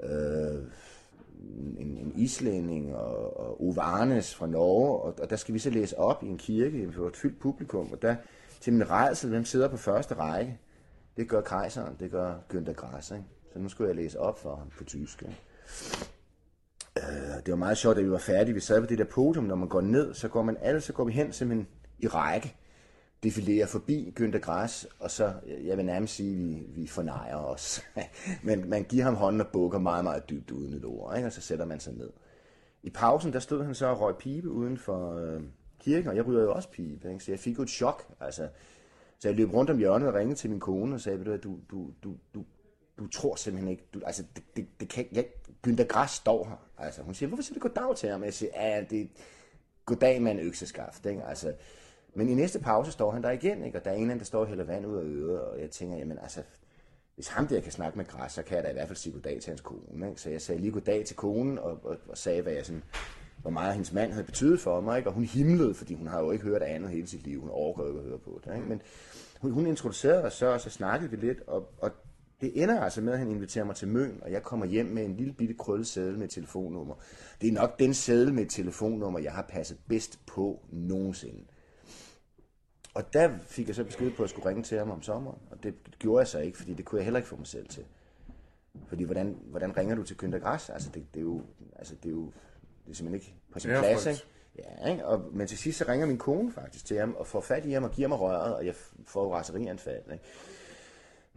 øh, en, en islænding og, og Uvarnes fra Norge, og, og der skal vi så læse op i en kirke for et fyldt publikum, og der til min rejsel, hvem sidder på første række? Det gør kejseren, det gør Günther Grass, ikke? Så nu skulle jeg læse op for ham på tysk. Ikke? Øh, det var meget sjovt, at vi var færdige. Vi sad på det der podium, når man går ned, så går man alle, så går vi hen simpelthen i række, defilerer forbi Günther Græs, og så, jeg vil nærmest sige, vi, vi fornejer os. <laughs> Men man giver ham hånden og bukker meget, meget dybt uden et ord, ikke? og så sætter man sig ned. I pausen, der stod han så og røg pibe uden for øh, kirken, og jeg ryger jo også pibe, ikke? så jeg fik jo et chok. Altså, så jeg løb rundt om hjørnet og ringede til min kone og sagde, du, du, du, du, du tror simpelthen ikke, du, altså det, det, det kan jeg, Günther Græs står her. Altså, hun siger, hvorfor siger du goddag til ham? Jeg siger, ja, det er goddag med en økseskaft, ikke? Altså, men i næste pause står han der igen, ikke? og der er en eller anden, der står og hælder vand ud af øret, og jeg tænker, jamen altså, hvis ham der kan snakke med Græs, så kan jeg da i hvert fald sige goddag til hans kone. Ikke? Så jeg sagde lige goddag til konen, og, og, og sagde, hvad jeg sådan, hvor meget hendes mand havde betydet for mig, ikke? og hun himlede, fordi hun har jo ikke hørt andet hele sit liv, hun overgår ikke at høre på det. Ikke? Men hun, hun introducerede os så, og så snakkede vi lidt, og, og det ender altså med, at han inviterer mig til Møn, og jeg kommer hjem med en lille bitte krøllet sædel med et telefonnummer. Det er nok den sædel med et telefonnummer, jeg har passet bedst på nogensinde. Og der fik jeg så besked på, at jeg skulle ringe til ham om sommeren, og det gjorde jeg så ikke, fordi det kunne jeg heller ikke få mig selv til. Fordi hvordan, hvordan ringer du til Günther Grass? Altså det, det, er jo, altså det er jo det er simpelthen ikke på sin plads. Ikke? Ja, ikke? Og, men til sidst så ringer min kone faktisk til ham og får fat i ham og giver mig røret, og jeg får jo raserianfald. Ikke?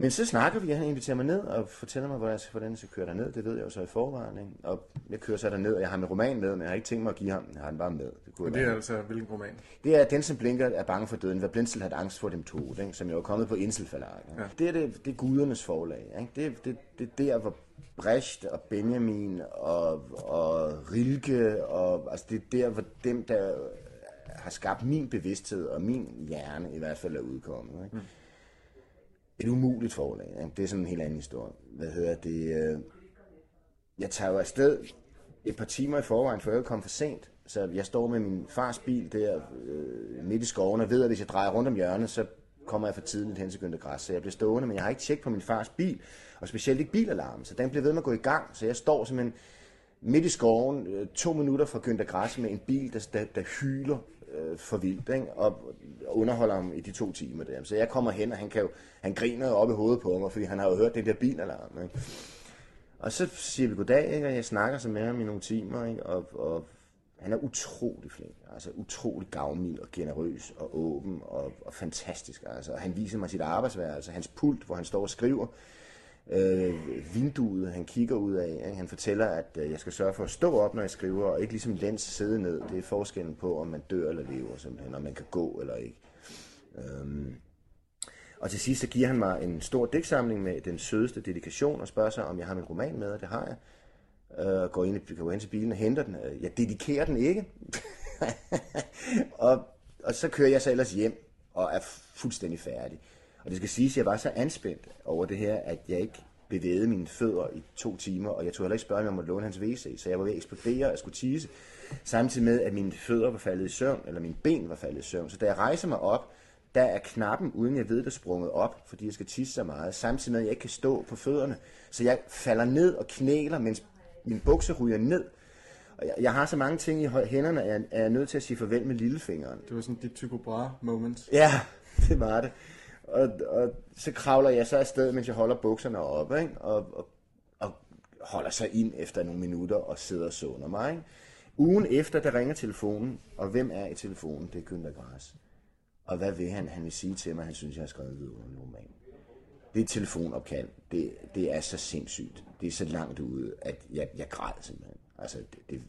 Men så snakker vi, og han inviterer mig ned og fortæller mig, hvordan jeg, hvordan jeg skal køre derned. Det ved jeg jo så i forvejen. Ikke? Og jeg kører så derned, og jeg har min roman med, men jeg har ikke tænkt mig at give ham. Jeg har den bare med. Det, kunne Og jeg det er altså, hvilken roman? det er Den, som blinker, er bange for døden. Hvad Blindsel havde angst for dem to, ikke? som jo er kommet på Insel? Ja. Det, er det, det er gudernes forlag. Ikke? Det, det, det er der, hvor Brecht og Benjamin og, og Rilke, og, altså det er der, hvor dem, der har skabt min bevidsthed og min hjerne i hvert fald er udkommet. Ikke? Mm. Et umuligt forlag. Ikke? Det er sådan en helt anden historie. Hvad hedder det? øh, Jeg tager jo afsted et par timer i forvejen, for jeg kom komme for sent. Så jeg står med min fars bil der øh, midt i skoven, og ved, at hvis jeg drejer rundt om hjørnet, så kommer jeg for tidligt hen til Günther Græs. Så jeg bliver stående, men jeg har ikke tjekket på min fars bil, og specielt ikke bilalarmen. Så den bliver ved med at gå i gang, så jeg står simpelthen midt i skoven, øh, to minutter fra Günther Græs med en bil, der, der, der hyler øh, for vildt, ikke? Og, og underholder ham i de to timer der. Så jeg kommer hen, og han, kan jo, han griner jo op i hovedet på mig, fordi han har jo hørt den der bilalarm. Ikke? Og så siger vi goddag, ikke? og jeg snakker så med ham i nogle timer, ikke? Og, og han er utrolig flink, altså utrolig gavmild og generøs og åben og, og fantastisk. Altså. Han viser mig sit arbejdsværelse, hans pult, hvor han står og skriver, øh, vinduet, han kigger ud af. Ikke? Han fortæller, at øh, jeg skal sørge for at stå op, når jeg skriver, og ikke ligesom lens sidde ned. Det er forskellen på, om man dør eller lever, simpelthen, om man kan gå eller ikke. Øhm, og til sidst så giver han mig en stor digtsamling med den sødeste dedikation og spørger sig, om jeg har min roman med, og det har jeg. Øh, går ind, i- går ind til bilen og henter den. Øh, jeg dedikerer den ikke. <laughs> og, og så kører jeg så ellers hjem og er fuldstændig færdig. Og det skal siges, at jeg var så anspændt over det her, at jeg ikke bevægede mine fødder i to timer, og jeg tog heller ikke spørge, om jeg måtte låne hans WC, så jeg var ved at eksplodere og skulle tisse, samtidig med, at mine fødder var faldet i søvn, eller mine ben var faldet i søvn. Så da jeg rejser mig op, der er knappen, uden jeg ved det, sprunget op, fordi jeg skal tisse så meget, samtidig med, at jeg ikke kan stå på fødderne. Så jeg falder ned og knæler, mens min bukse ryger ned. Og jeg, jeg har så mange ting i hænderne, at jeg, er nødt til at sige farvel med lillefingeren. Det var sådan dit Tycho Brahe moment. Ja, <laughs> det var det. Og, og så kravler jeg så afsted, mens jeg holder bukserne op, ikke? Og, og, og holder sig ind efter nogle minutter og sidder og sunder mig. Ikke? Ugen efter, der ringer telefonen, og hvem er i telefonen? Det er Günther Grass. Og hvad vil han? Han vil sige til mig, at han synes, jeg har skrevet en roman. Det er et telefonopkald. Det, det er så sindssygt. Det er så langt ude, at jeg, jeg græd simpelthen. Altså, det, det,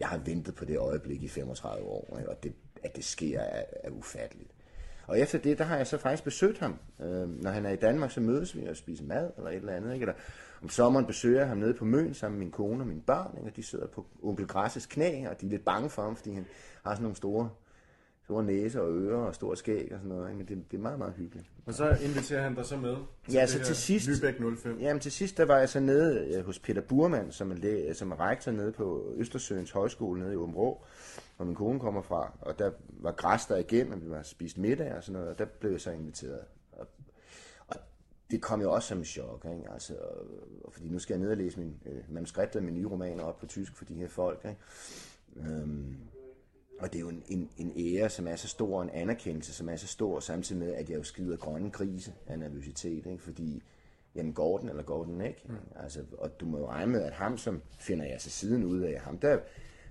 jeg har ventet på det øjeblik i 35 år, ikke? og det, at det sker er, er ufatteligt. Og efter det, der har jeg så faktisk besøgt ham. Øh, når han er i Danmark, så mødes vi og spiser mad eller et eller andet. Ikke? Eller om sommeren besøger jeg ham nede på Møn sammen med min kone og mine børn. Ikke? Og de sidder på onkel Græsses knæ, og de er lidt bange for ham, fordi han har sådan nogle store, store næser og ører og store skæg og sådan noget. Men det, det er meget, meget hyggeligt. Og så inviterer han dig så med til Ja, så til sidst... Lübeck 05. Jamen til sidst, der var jeg så nede øh, hos Peter Burman, som er, som er rektor nede på Østersøens Højskole nede i Åben Rå, hvor min kone kommer fra. Og der var græs der igen, og vi var spist middag og sådan noget, og der blev jeg så inviteret. Og, og det kom jo også som en chok, ikke? Altså, og, og fordi nu skal jeg ned og læse min øh, manuskript af mine nye romaner op på tysk for de her folk, ikke? Øhm, og det er jo en, en, en ære, som er så stor, en anerkendelse, som er så stor, samtidig med, at jeg jo skider grønne grise af nervøsitet, ikke? fordi jamen går den, eller går den ikke? Mm. Altså, og du må jo regne med, at ham, som finder jeg til siden ud af, ham der,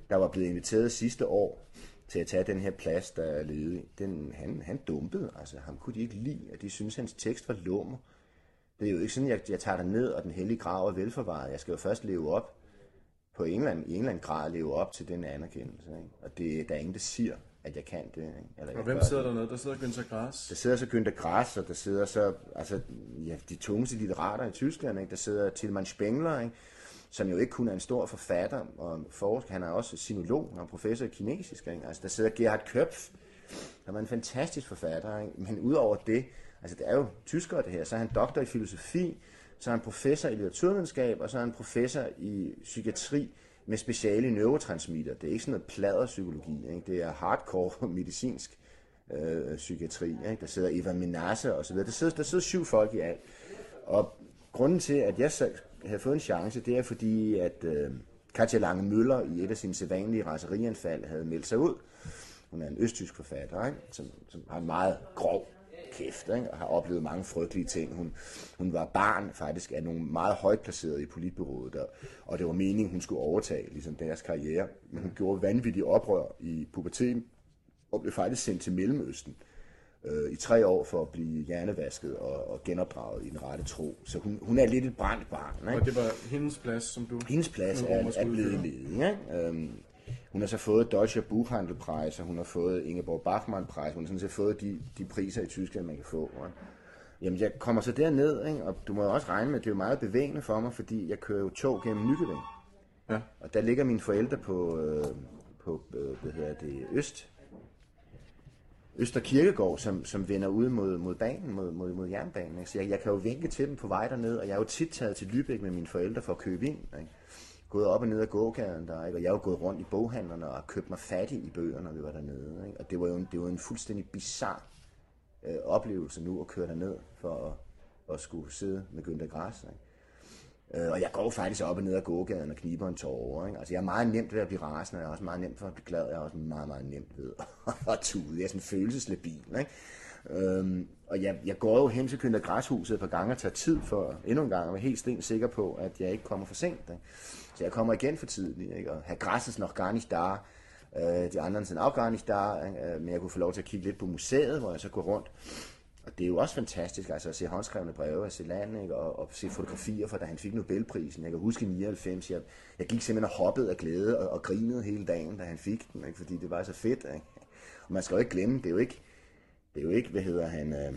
der var blevet inviteret sidste år til at tage den her plads, der er ledig, den, han, han dumpede, altså ham kunne de ikke lide, og de synes, hans tekst var lummer. Det er jo ikke sådan, at jeg, jeg tager den ned, og den hellige grav er velforvaret. Jeg skal jo først leve op på en eller anden, i en eller anden grad leve op til den anerkendelse. Ikke? Og det, der er ingen, der siger, at jeg kan det. Ikke? Eller Og hvem sidder det. dernede? Der sidder Günther Grass. Der sidder så Günther Grass, og der sidder så altså, ja, de tungeste litterater i Tyskland. Ikke? Der sidder Tilman Spengler, ikke? Som jo ikke kun er en stor forfatter og forsker. Han er også sinolog og professor i kinesisk. Ikke? Altså, der sidder Gerhard Köpf, han var en fantastisk forfatter. Ikke? Men udover det, altså det er jo tyskere det her, så er han doktor i filosofi, så er han professor i litteraturvidenskab, og så er han professor i psykiatri med speciale i neurotransmitter. Det er ikke sådan noget pladerpsykologi, ikke? det er hardcore <laughs> medicinsk øh, psykiatri. Ikke? Der sidder Eva Menasse og så videre. Der sidder, der sidder syv folk i alt. Og grunden til, at jeg så havde fået en chance, det er fordi, at øh, Katja Lange Møller i et af sine sædvanlige raserianfald havde meldt sig ud. Hun er en østtysk forfatter, ikke? Som, som har en meget grov kæft, ikke? og har oplevet mange frygtelige ting. Hun, hun var barn faktisk af nogle meget højt placerede i politbyrået, og, og det var meningen, hun skulle overtage ligesom deres karriere. Men hun gjorde vanvittige oprør i puberteten, og blev faktisk sendt til Mellemøsten øh, i tre år for at blive hjernevasket og, og genopdraget i den rette tro. Så hun, hun er lidt et brændt barn. Ikke? Og det var hendes plads, som du... Hendes plads er, er blevet ledig. Ikke? Øhm, hun har så fået Deutsche Buchhandelpreis, og hun har fået Ingeborg Bachmann-pris. Hun har sådan set fået de, de priser i Tyskland, man kan få. Ikke? Jamen, jeg kommer så derned, ikke? og du må jo også regne med, at det er jo meget bevægende for mig, fordi jeg kører jo tog gennem Nykøbing. Ja. Og der ligger mine forældre på, øh, på øh, hvad hedder det, Øst, Øster Kirkegård, som, som vender ud mod, mod banen, mod, mod, mod jernbanen. Ikke? Så jeg, jeg kan jo vinke til dem på vej derned, og jeg er jo tit taget til Lübeck med mine forældre for at købe ind. Ikke? Gået op og ned ad gågaden der, ikke? og jeg er jo gået rundt i boghandlerne og købt mig fattig i bøger, når vi var dernede. Ikke? Og det var jo en, det var en fuldstændig bizarre øh, oplevelse nu at køre derned for at, at skulle sidde med Günther Grass. Ikke? Øh, og jeg går faktisk op og ned ad gågaden og kniber en tårer. Ikke? Altså, jeg er meget nemt ved at blive rasende, og jeg er også meget nemt for at blive glad, jeg er også meget, meget nemt ved <laughs> at tude. Jeg er sådan følelseslabil. Ikke? Øhm, og jeg, jeg går jo hen til Kønter Græshuset et par gange og tager tid for endnu en gang og er helt sten sikker på, at jeg ikke kommer for sent. Ikke? Så jeg kommer igen for tidligt, ikke? og har græsses nok gar nicht da. Øh, de andre sind auch gar nicht da, ikke? Øh, men jeg kunne få lov til at kigge lidt på museet, hvor jeg så går rundt. Og det er jo også fantastisk, altså at se håndskrevne breve af Celan, ikke? Og, og se fotografier fra, da han fik Nobelprisen. Jeg kan huske i 99, jeg, jeg gik simpelthen og hoppede af glæde og, og grinede hele dagen, da han fik den, ikke? fordi det var så fedt. Ikke? Og man skal jo ikke glemme, det er jo ikke, det er jo ikke hvad hedder han, øh,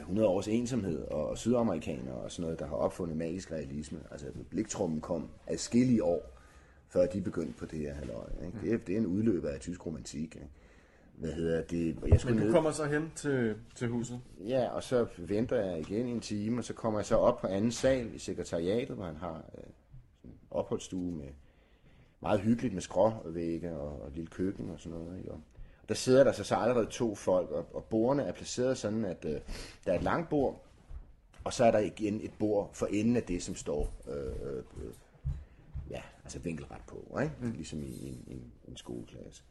100 års ensomhed og, og sydamerikanere og sådan noget, der har opfundet magisk realisme. Altså bliktrummen kom adskillige år, før de begyndte på det her halløj. Ikke? Det, er, det er en udløber af tysk romantik. Ikke? Hvad hedder det? Jeg Men du kommer så hen til, til huset? Ja, og så venter jeg igen en time, og så kommer jeg så op på anden sal i sekretariatet, hvor han har øh, sådan en opholdsstue med meget hyggeligt med skråvægge og, og et lille køkken og sådan noget. Ikke? Og der sidder der så, så allerede to folk, og, og bordene er placeret sådan, at øh, der er et langt bord, og så er der igen et bord for enden af det, som står øh, øh, ja, altså vinkelret på, ikke? Mm. ligesom i, en, i en skoleklasse.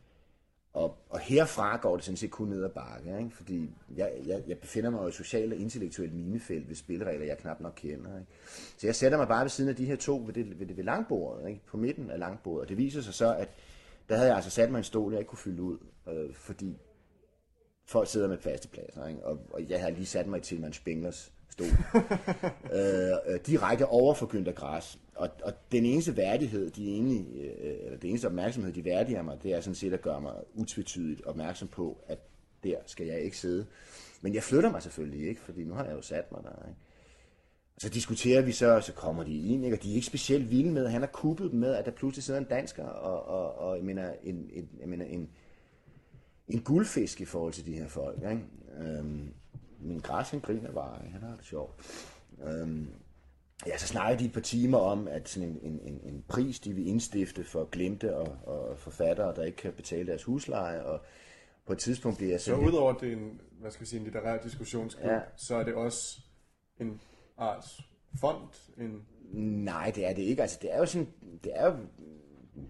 Og, og herfra går det sådan set kun ned ad bakke, ikke? fordi jeg, jeg, jeg befinder mig jo i socialt og intellektuelt minefelt ved spilleregler, jeg knap nok kender. Ikke? Så jeg sætter mig bare ved siden af de her to ved det, ved det ved langbordet, ikke? på midten af langbordet, og det viser sig så, at der havde jeg altså sat mig en stol, jeg ikke kunne fylde ud, øh, fordi folk sidder med faste pladser, ikke? Og, og jeg havde lige sat mig i Tilman Spenglers stol. <laughs> Øh, øh, direkte over for Günther Grass. Og, og den eneste værdighed, de egentlig, øh, øh, eller den eneste opmærksomhed, de værdiger mig, det er sådan set at gøre mig utvetydigt opmærksom på, at der skal jeg ikke sidde. Men jeg flytter mig selvfølgelig ikke, fordi nu har jeg jo sat mig der. Ikke? Så diskuterer vi så, og så kommer de ind, ikke? og de er ikke specielt vilde med, han har kuppet dem med, at der pludselig sidder en dansker, og, og, og jeg mener, en, en, jeg mener en, en guldfisk i forhold til de her folk. Ikke? Øhm, min græs, han griner bare, han har det sjovt. Øhm, ja, så snakker de et par timer om, at sådan en, en, en, en pris, de vil indstifte for glemte og, og forfattere, der ikke kan betale deres husleje, og på et tidspunkt bliver jeg Så udover at det er en, hvad skal vi sige, en litterær diskussionsklub, Ja. så er det også en art fond, en... Nej, det er det ikke. Altså, det er jo sådan, det er jo,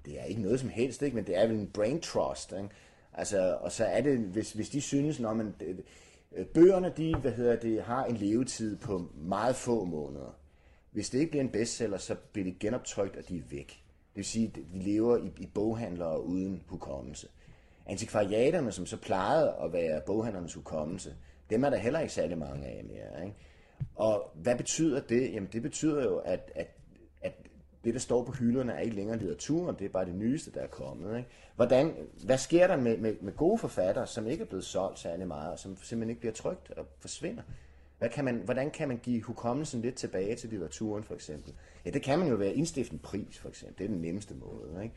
det er ikke noget som helst, ikke? men det er vel en brain trust. Ikke? Altså, og så er det, hvis, hvis de synes, når man, det, Øh, bøgerne, de, hvad hedder det, har en levetid på meget få måneder. Hvis det ikke bliver en bestseller, så bliver det genoptrykt, og de er væk. Det vil sige, at vi lever i, i boghandlere uden hukommelse. Antikvariaterne, som så plejede at være boghandlernes hukommelse, dem er der heller ikke særlig mange af mere. Ikke? Og hvad betyder det? Jamen det betyder jo, at, at, at det, der står på hylderne, er ikke længere litteraturen, det er bare det nyeste, der er kommet. Ikke? Hvordan, hvad sker der med, med, med gode forfattere, som ikke er blevet solgt særlig meget, og som simpelthen ikke bliver trygt og forsvinder? Hvad kan man, hvordan kan man give hukommelsen lidt tilbage til litteraturen, for eksempel? Ja, det kan man jo være indstifte en pris, for eksempel. Det er den nemmeste måde, ikke?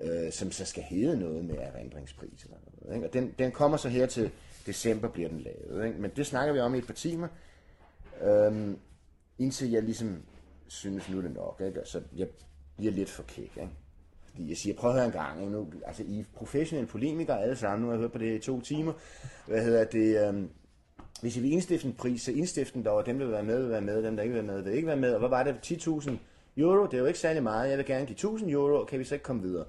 Øh, som så skal hedde noget med erindringspris eller noget. Ikke? Og den, den kommer så her til december, bliver den lavet. Ikke? Men det snakker vi om i et par timer. Øhm, indtil jeg ligesom synes, nu er det nok. Ikke? Så jeg bliver lidt for kæk. Ikke? Fordi jeg siger, prøv at høre en gang. Ikke? Nu, altså, I er professionelle polemikere alle sammen. Nu har jeg hørt på det i to timer. Hvad hedder det? Øhm, hvis I vil indstifte en pris, så indstift den dog, og dem, der vil være med, vil være med, dem, der ikke vil være med, vil ikke være med. Og hvad var det? 10.000 euro? Det er jo ikke særlig meget. Jeg vil gerne give 1.000 euro, og kan vi så ikke komme videre?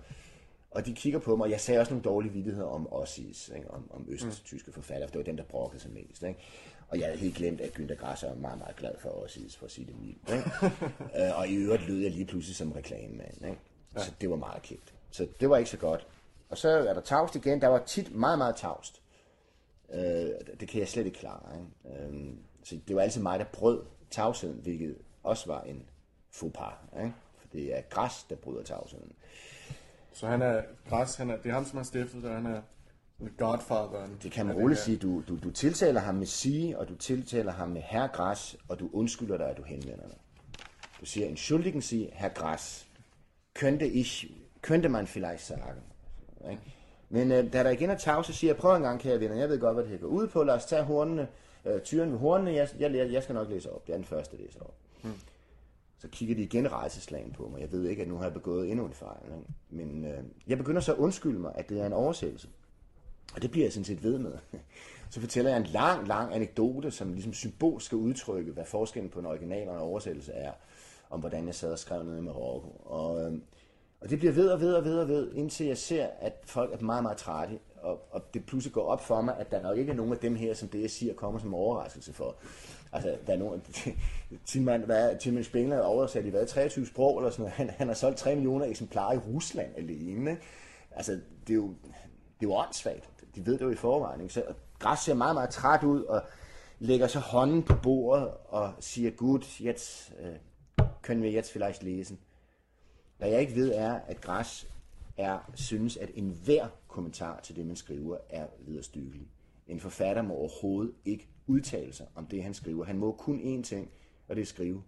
Og de kigger på mig, og jeg sagde også nogle dårlige vidtigheder om Ossis, ikke? om, om østtyske forfattere, for det var dem, der brokkede sig mest. Ikke? Og jeg havde helt glemt, at Günther Grass er meget, meget glad for Ossis, for at sige det mildt. Ikke? <laughs> øh, og i øvrigt lød jeg lige pludselig som reklamemand. Ikke? Så det var meget kægt. Så det var ikke så godt. Og så er der tavst igen. Der var tit meget, meget tavst. Øh, det kan jeg slet ikke klare. Ikke? Øh, så det var altid mig, der brød tavsheden, hvilket også var en faux pas. Ikke? For det er græs, der bryder tavsheden. Så han er, Græs, han er, det er ham, som har stiftet det, han er godfatheren. Det kan man roligt sige. Du, du, du tiltaler ham med sige, og du tiltaler ham med herr Græs, og du undskylder dig, at du henvender dig. Du siger, en schuldigen sige, herr Græs, könnte ich, könnte man vielleicht sagen. Ikke? Men øh, da der igen er tag, så siger jeg, prøv en gang, kære venner, jeg ved godt, hvad det her går ud på, lad os tage hornene, øh, tyren ved hornene, jeg, jeg, jeg skal nok læse op, det er den første, jeg læser op. Hmm. Så kigger de igen rejseslagen på mig. Jeg ved ikke, at nu har jeg begået endnu en fejl. Ikke? Men øh, jeg begynder så at undskylde mig, at det er en oversættelse. Og det bliver jeg sådan set ved med. <laughs> Så fortæller jeg en lang, lang anekdote, som ligesom symbol skal udtrykke, hvad forskellen på en original og en oversættelse er, om hvordan jeg sad og skrev ned i Marokko. Og, øh, og det bliver ved og ved og ved og ved, indtil jeg ser, at folk er meget, meget trætte. Og, og det pludselig går op for mig, at der nok ikke er nogen af dem her, som det jeg siger, kommer som overraskelse for. Altså, der er nogen... <laughs> Tilman, hvad, Tilman Spengler er oversat i hvad, 23 sprog eller sådan noget. Han, han har solgt 3 millioner eksemplarer i Rusland alene. Altså, det er jo, det er jo åndssvagt. De ved det jo i forvejen. Ikke? Så Græs ser meget, meget træt ud og lægger så hånden på bordet og siger, Gud, jetzt øh, können wir jetzt vielleicht lesen. Hvad jeg ikke ved er, at Græs er, synes, at enhver kommentar til det, man skriver, er vederstykkelig. En forfatter må overhovedet ikke udtale sig om det, han skriver. Han må kun én ting, og det er skrive.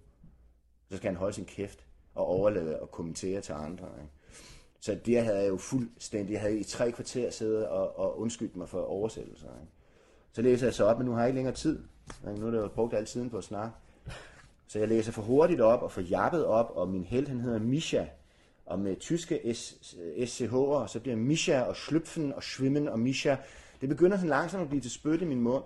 Så skal han holde sin kæft og overlade og kommentere til andre. Ikke? Så det havde jeg jo fuldstændig, jeg havde i tre kvarter siddet og, og undskyldt mig for oversættelser. Ikke? Så læser jeg så op, men nu har jeg ikke længere tid. Ikke? Nu har det jo brugt al tiden på at snakke. Så jeg læser for hurtigt op og for jappet op, og min held han hedder Misha. Og med tyske SCH'er, så bliver Misha og Schlüpfen og Schwimmen og Misha. Det begynder sådan langsomt at blive til spyt i min mund.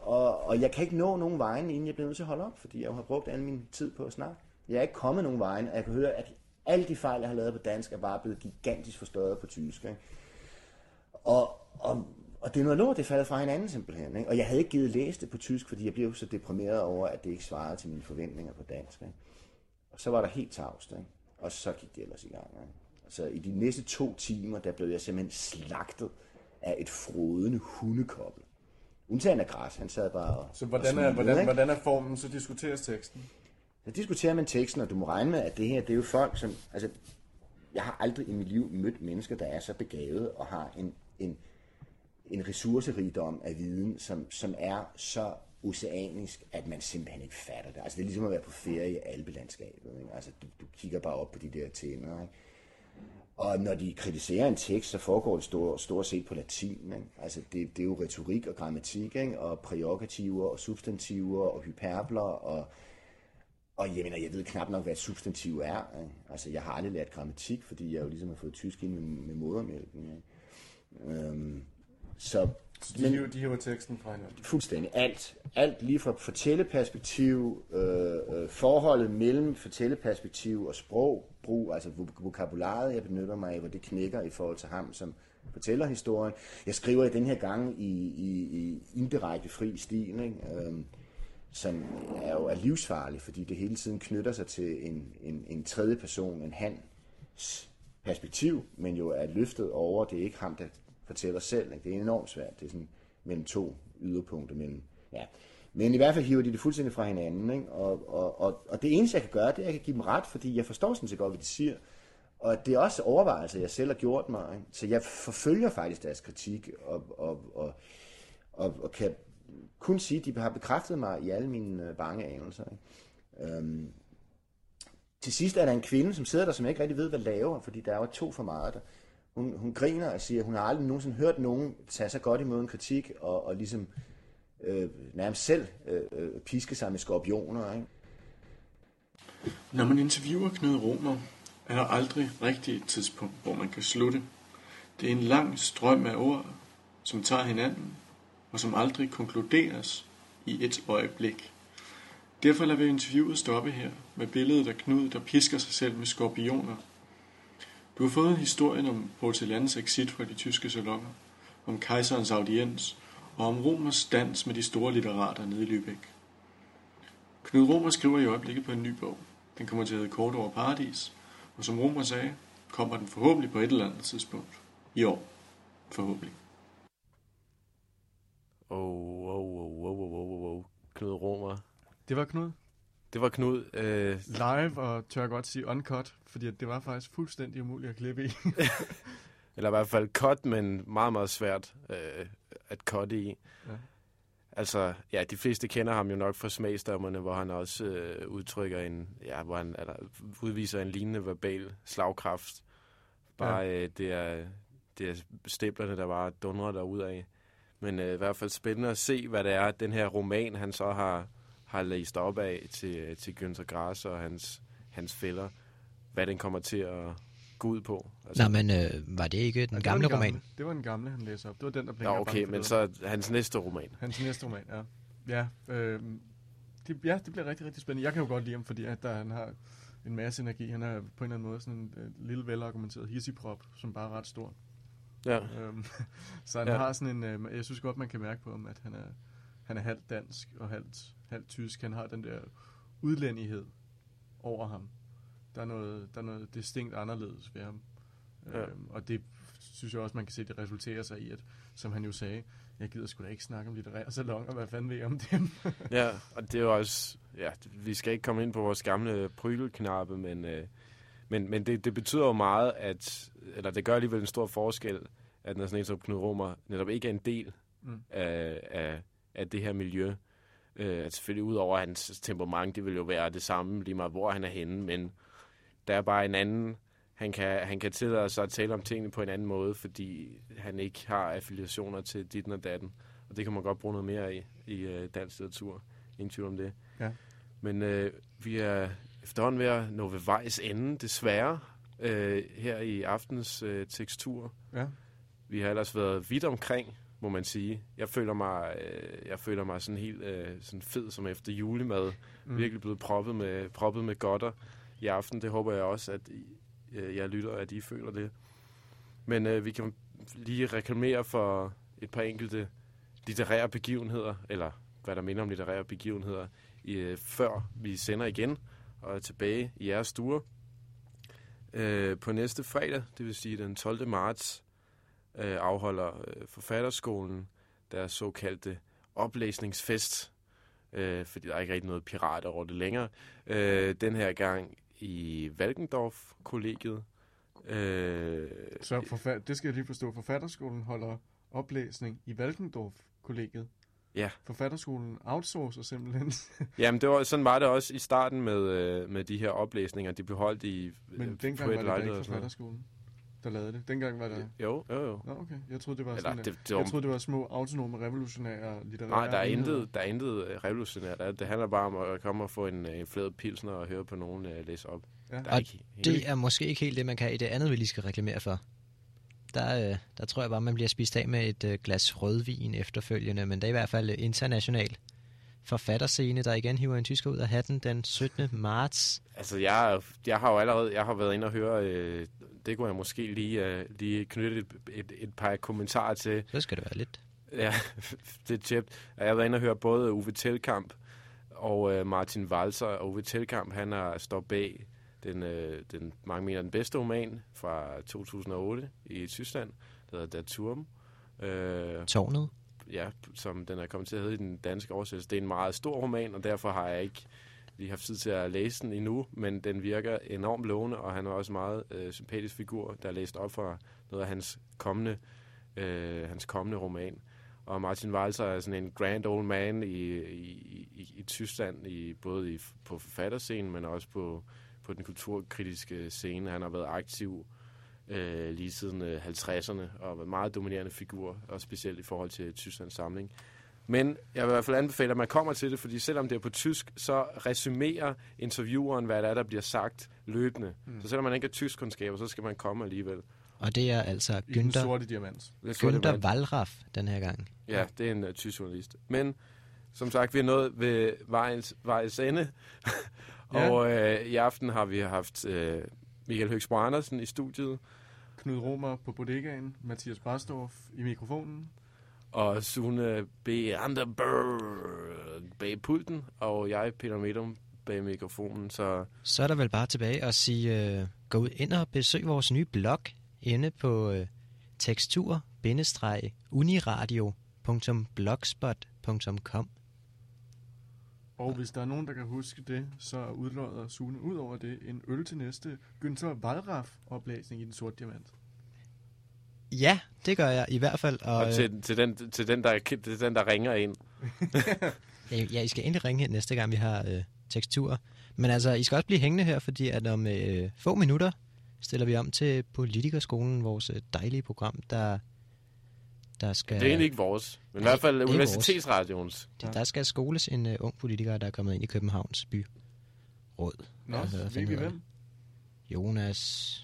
Og, og jeg kan ikke nå nogen vejen, inden jeg bliver nødt til at holde op, fordi jeg har brugt al min tid på at snakke. Jeg er ikke kommet nogen vejen, og jeg kan høre, at alle de fejl, jeg har lavet på dansk, er bare blevet gigantisk forstørret på tysk. Ikke? Og, og, og det er noget lort, det falder fra hinanden simpelthen. Ikke? Og jeg havde ikke givet læse det på tysk, fordi jeg blev så deprimeret over, at det ikke svarede til mine forventninger på dansk. Ikke? Og så var der helt tavst, ikke? og så gik det ellers i gang. Ikke? Så i de næste to timer, der blev jeg simpelthen slagtet af et frodende hundekobbel. Undtagen af græs, han sad bare og Så hvordan er, og hvordan, ikke? hvordan er formen, så diskuteres teksten? Så diskuterer man teksten, og du må regne med, at det her, det er jo folk, som... Altså, jeg har aldrig i mit liv mødt mennesker, der er så begavet og har en, en, en ressourcerigdom af viden, som, som er så oceanisk, at man simpelthen ikke fatter det. Altså, det er ligesom at være på ferie i alpelandskabet. Ikke? Altså, du, du kigger bare op på de der tænder, ikke? Og når de kritiserer en tekst, så foregår det stort, stort set på latin. Ikke? Altså, det, det er jo retorik og grammatik, ikke? og præjokativer og substantiver og hyperbler og og jeg mener, jeg ved knap nok, hvad et substantiv er. Ikke? Altså, jeg har aldrig lært grammatik, fordi jeg jo ligesom har fået tysk ind med, med modermælken. Ikke? Øhm, så, Så de, hiver, de hiver teksten fra hinanden. Fuldstændig. Alt. Alt lige fra fortælleperspektiv, øh, øh, forholdet mellem fortælleperspektiv og sprogbrug, altså vok- vokabularet, jeg benytter mig af, hvor det knækker i forhold til ham, som fortæller historien. Jeg skriver i den her gang i, i, i indirekte fri stil, ikke? Øhm, som er jo er livsfarlig, fordi det hele tiden knytter sig til en, en, en tredje person, en hans perspektiv, men jo er løftet over, det er ikke ham, der fortæller selv. Ikke? Det er enormt svært. Det er sådan mellem to yderpunkter. Mellem, ja. Men i hvert fald hiver de det fuldstændig fra hinanden. Ikke? Og, og, og, og det eneste, jeg kan gøre, det er, at jeg kan give dem ret, fordi jeg forstår sådan set godt, hvad de siger. Og det er også overvejelser, jeg selv har gjort mig. Ikke? Så jeg forfølger faktisk deres kritik, og, og, og, og, og kan kun sige, at de har bekræftet mig i alle mine øh, bange anelser. Ikke? Øhm, til sidst er der en kvinde, som sidder der, som jeg ikke rigtig ved, hvad laver, fordi der er jo to for meget der. Hun, hun griner og siger, at hun har aldrig nogensinde hørt nogen tage sig godt imod en kritik, og, og ligesom øh, nærmest selv øh, øh, piske sig med skorpioner. Ikke? Når man interviewer Knud Romer, er der aldrig rigtigt et tidspunkt, hvor man kan slutte. Det er en lang strøm af ord, som tager hinanden, og som aldrig konkluderes i et øjeblik. Derfor lader vi interviewet stoppe her med billedet af Knud, der pisker sig selv med skorpioner. Du har fået historien om porcelans exit fra de tyske salonger, om kejserens audiens og om Romers dans med de store litterater nede i Lübeck. Knud Romer skriver i øjeblikket på en ny bog. Den kommer til at hedde Kort over Paradis, og som Romer sagde, kommer den forhåbentlig på et eller andet tidspunkt. I år. Forhåbentlig. Oh, oh, oh, oh, oh, oh, oh. Knud Romer. Det var Knud. Det var Knud. Øh... Live, og tør jeg godt sige uncut, fordi det var faktisk fuldstændig umuligt at klippe i. <laughs> Eller i hvert fald cut, men meget, meget svært øh, at cutte i. Ja. Altså, ja, de fleste kender ham jo nok fra smagsdommerne, hvor han også øh, udtrykker en, ja, hvor han eller, udviser en lignende verbal slagkraft. Bare ja. øh, det, er, det er steblerne, der bare dundrer derud af. Men øh, i hvert fald spændende at se, hvad det er, den her roman, han så har, har læst op af til, til Günther Grass og hans, hans fælder. Hvad den kommer til at gå ud på. Altså, Nej, men øh, var det ikke den ja, gamle den roman? Det var den gamle, han læste op. Det var den, der blev Ja, okay, men så hans næste roman. Hans næste roman, ja. Ja, øh, det, ja, det bliver rigtig, rigtig spændende. Jeg kan jo godt lide ham, fordi at der, han har en masse energi. Han er på en eller anden måde sådan en øh, lille velargumenteret hissiprop, som bare er ret stor. Ja. Øhm, <laughs> så han ja. har sådan en... Øh, jeg synes godt, man kan mærke på ham, at han er, han er halvt dansk og halvt, halvt tysk. Han har den der udlændighed over ham. Der er noget, der er noget distinkt anderledes ved ham. Ja. Øhm, og det synes jeg også, man kan se, det resulterer sig i, at, som han jo sagde, jeg gider sgu da ikke snakke om litterære salonger, hvad fanden ved jeg om dem? ja, og det er jo også, ja, vi skal ikke komme ind på vores gamle prygelknappe, men, øh, men, men det, det betyder jo meget, at, eller det gør alligevel en stor forskel, at når sådan en som Knud Romer netop ikke er en del mm. af, af, af det her miljø. Øh, at selvfølgelig ud over hans temperament, det vil jo være det samme, lige meget hvor han er henne, men der er bare en anden, han kan, han kan tillade sig at tale om tingene på en anden måde, fordi han ikke har affiliationer til dit og datten. Og det kan man godt bruge noget mere af i uh, dansk litteratur. Ingen tvivl om det. Ja. Men uh, vi er efterhånden ved at nå ved vejs ende, desværre, uh, her i aftens uh, tekstur. Ja. Vi har ellers været vidt omkring, må man sige. Jeg føler mig, uh, jeg føler mig sådan helt uh, sådan fed som efter julemad. Mm. Virkelig blevet proppet med, proppet med godter i aften. Det håber jeg også, at I, øh, jeg lytter, at I føler det. Men øh, vi kan lige reklamere for et par enkelte litterære begivenheder, eller hvad der minder om litterære begivenheder, i, øh, før vi sender igen og er tilbage i jeres stuer. Øh, på næste fredag, det vil sige den 12. marts, øh, afholder øh, Forfatterskolen deres såkaldte oplæsningsfest, øh, fordi der er ikke rigtig noget pirat over det længere. Øh, den her gang i Valkendorf-kollegiet. Øh, Så forfa- det skal jeg lige forstå. Forfatterskolen holder oplæsning i Valkendorf-kollegiet. Ja. Forfatterskolen outsourcer simpelthen. <laughs> Jamen, det var, sådan var det også i starten med, øh, med de her oplæsninger. De blev holdt i Men dengang var det da ikke Forfatterskolen, der lavede det. Dengang var det... Jo, jo, jo. Nå, okay. Jeg troede, det var, Eller, sådan, det, det var... jeg troede, det var små autonome revolutionære litterære... Nej, der er intet, der er intet øh, revolutionært. Det, handler bare om at komme og få en, en flad pilsner og høre på nogen uh, læse op. Ja. Der er og ikke, det er måske ikke helt det, man kan i det andet, vi lige skal reklamere for. Der, øh, der tror jeg bare, man bliver spist af med et øh, glas rødvin efterfølgende, men det er i hvert fald international forfatterscene, der igen hiver en tysker ud af hatten den 17. marts. Altså, jeg, jeg har jo allerede jeg har været inde og høre, øh, det kunne jeg måske lige, øh, lige knytte et, et, et par kommentarer til. Så skal det være lidt. Ja, <laughs> det er tjept. Jeg har været inde og høre både Uwe Telkamp og øh, Martin Walser. Og Uwe Telkamp, han har stået bag den, øh, den, mange mener, den bedste roman fra 2008 i Tyskland, der hedder Der Turm. Øh, Tårnet? Ja, som den er kommet til at hedde i den danske oversættelse. Det er en meget stor roman, og derfor har jeg ikke lige haft tid til at læse den endnu, men den virker enormt lovende, og han er også en meget øh, sympatisk figur, der er læst op fra noget af hans kommende, øh, hans kommende roman. Og Martin Walser er sådan en grand old man i, i, i, i Tyskland, i, både i, på forfatterscenen, men også på, på den kulturkritiske scene. Han har været aktiv øh, lige siden øh, 50'erne og været meget dominerende figur, og specielt i forhold til Tysklands samling. Men jeg vil i hvert fald anbefale, at man kommer til det, fordi selvom det er på tysk, så resumerer intervieweren, hvad der er, der bliver sagt løbende. Mm. Så selvom man ikke har tyskkundskaber, så skal man komme alligevel. Og det er altså I Günther, sorte diamant. Günther Wallraff den her gang. Ja, det er en uh, tysk journalist. Men som sagt, vi er nået ved vejens, vejens ende. <laughs> og øh, i aften har vi haft øh, Michael Høgsbro Andersen i studiet. Knud Romer på bodegaen, Mathias Barsdorf i mikrofonen. Og Sune B. Anderberg bag pulten, og jeg, Peter Medum, bag mikrofonen. Så Så er der vel bare tilbage at sige, øh, gå ud ind og besøg vores nye blog inde på øh, tekstur-uniradio.blogspot.com. Og hvis der er nogen, der kan huske det, så udlodder Sune ud over det en øl til næste Günther Wallraff oplæsning i Den Sorte Diamant. Ja, det gør jeg i hvert fald. Og, Og øh, til, til, den, til, den, der, er- til den, der ringer ind. <laughs> Ja, ja, I skal endelig ringe næste gang, vi har øh, tekstur. Men altså, I skal også blive hængende her, fordi at om øh, få minutter stiller vi om til Politikerskolen, vores øh, dejlige program, der, der skal... Det er egentlig ikke vores, men i hvert fald det er Universitetsradioens. Det, der skal skoles en uh, ung politiker, der er kommet ind i Københavns byråd. Nå, Altså, ved vi hvem? det? Jonas...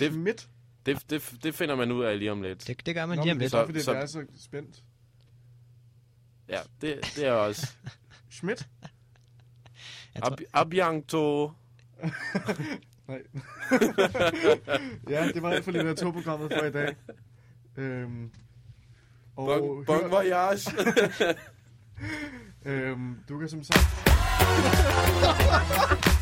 Det, Schmidt. Det, det, det finder man ud af lige om lidt. Det, det gør man Nå, lige om men det lidt. er fordi jeg er så spændt. Ja, det, det er også. Schmidt? Ab, Abianto. <laughs> Nej. <laughs> ja, det var alt for litteraturprogrammet for i dag. Øhm, og Bon- bon voyage. <laughs> øhm, du kan som sagt... <laughs>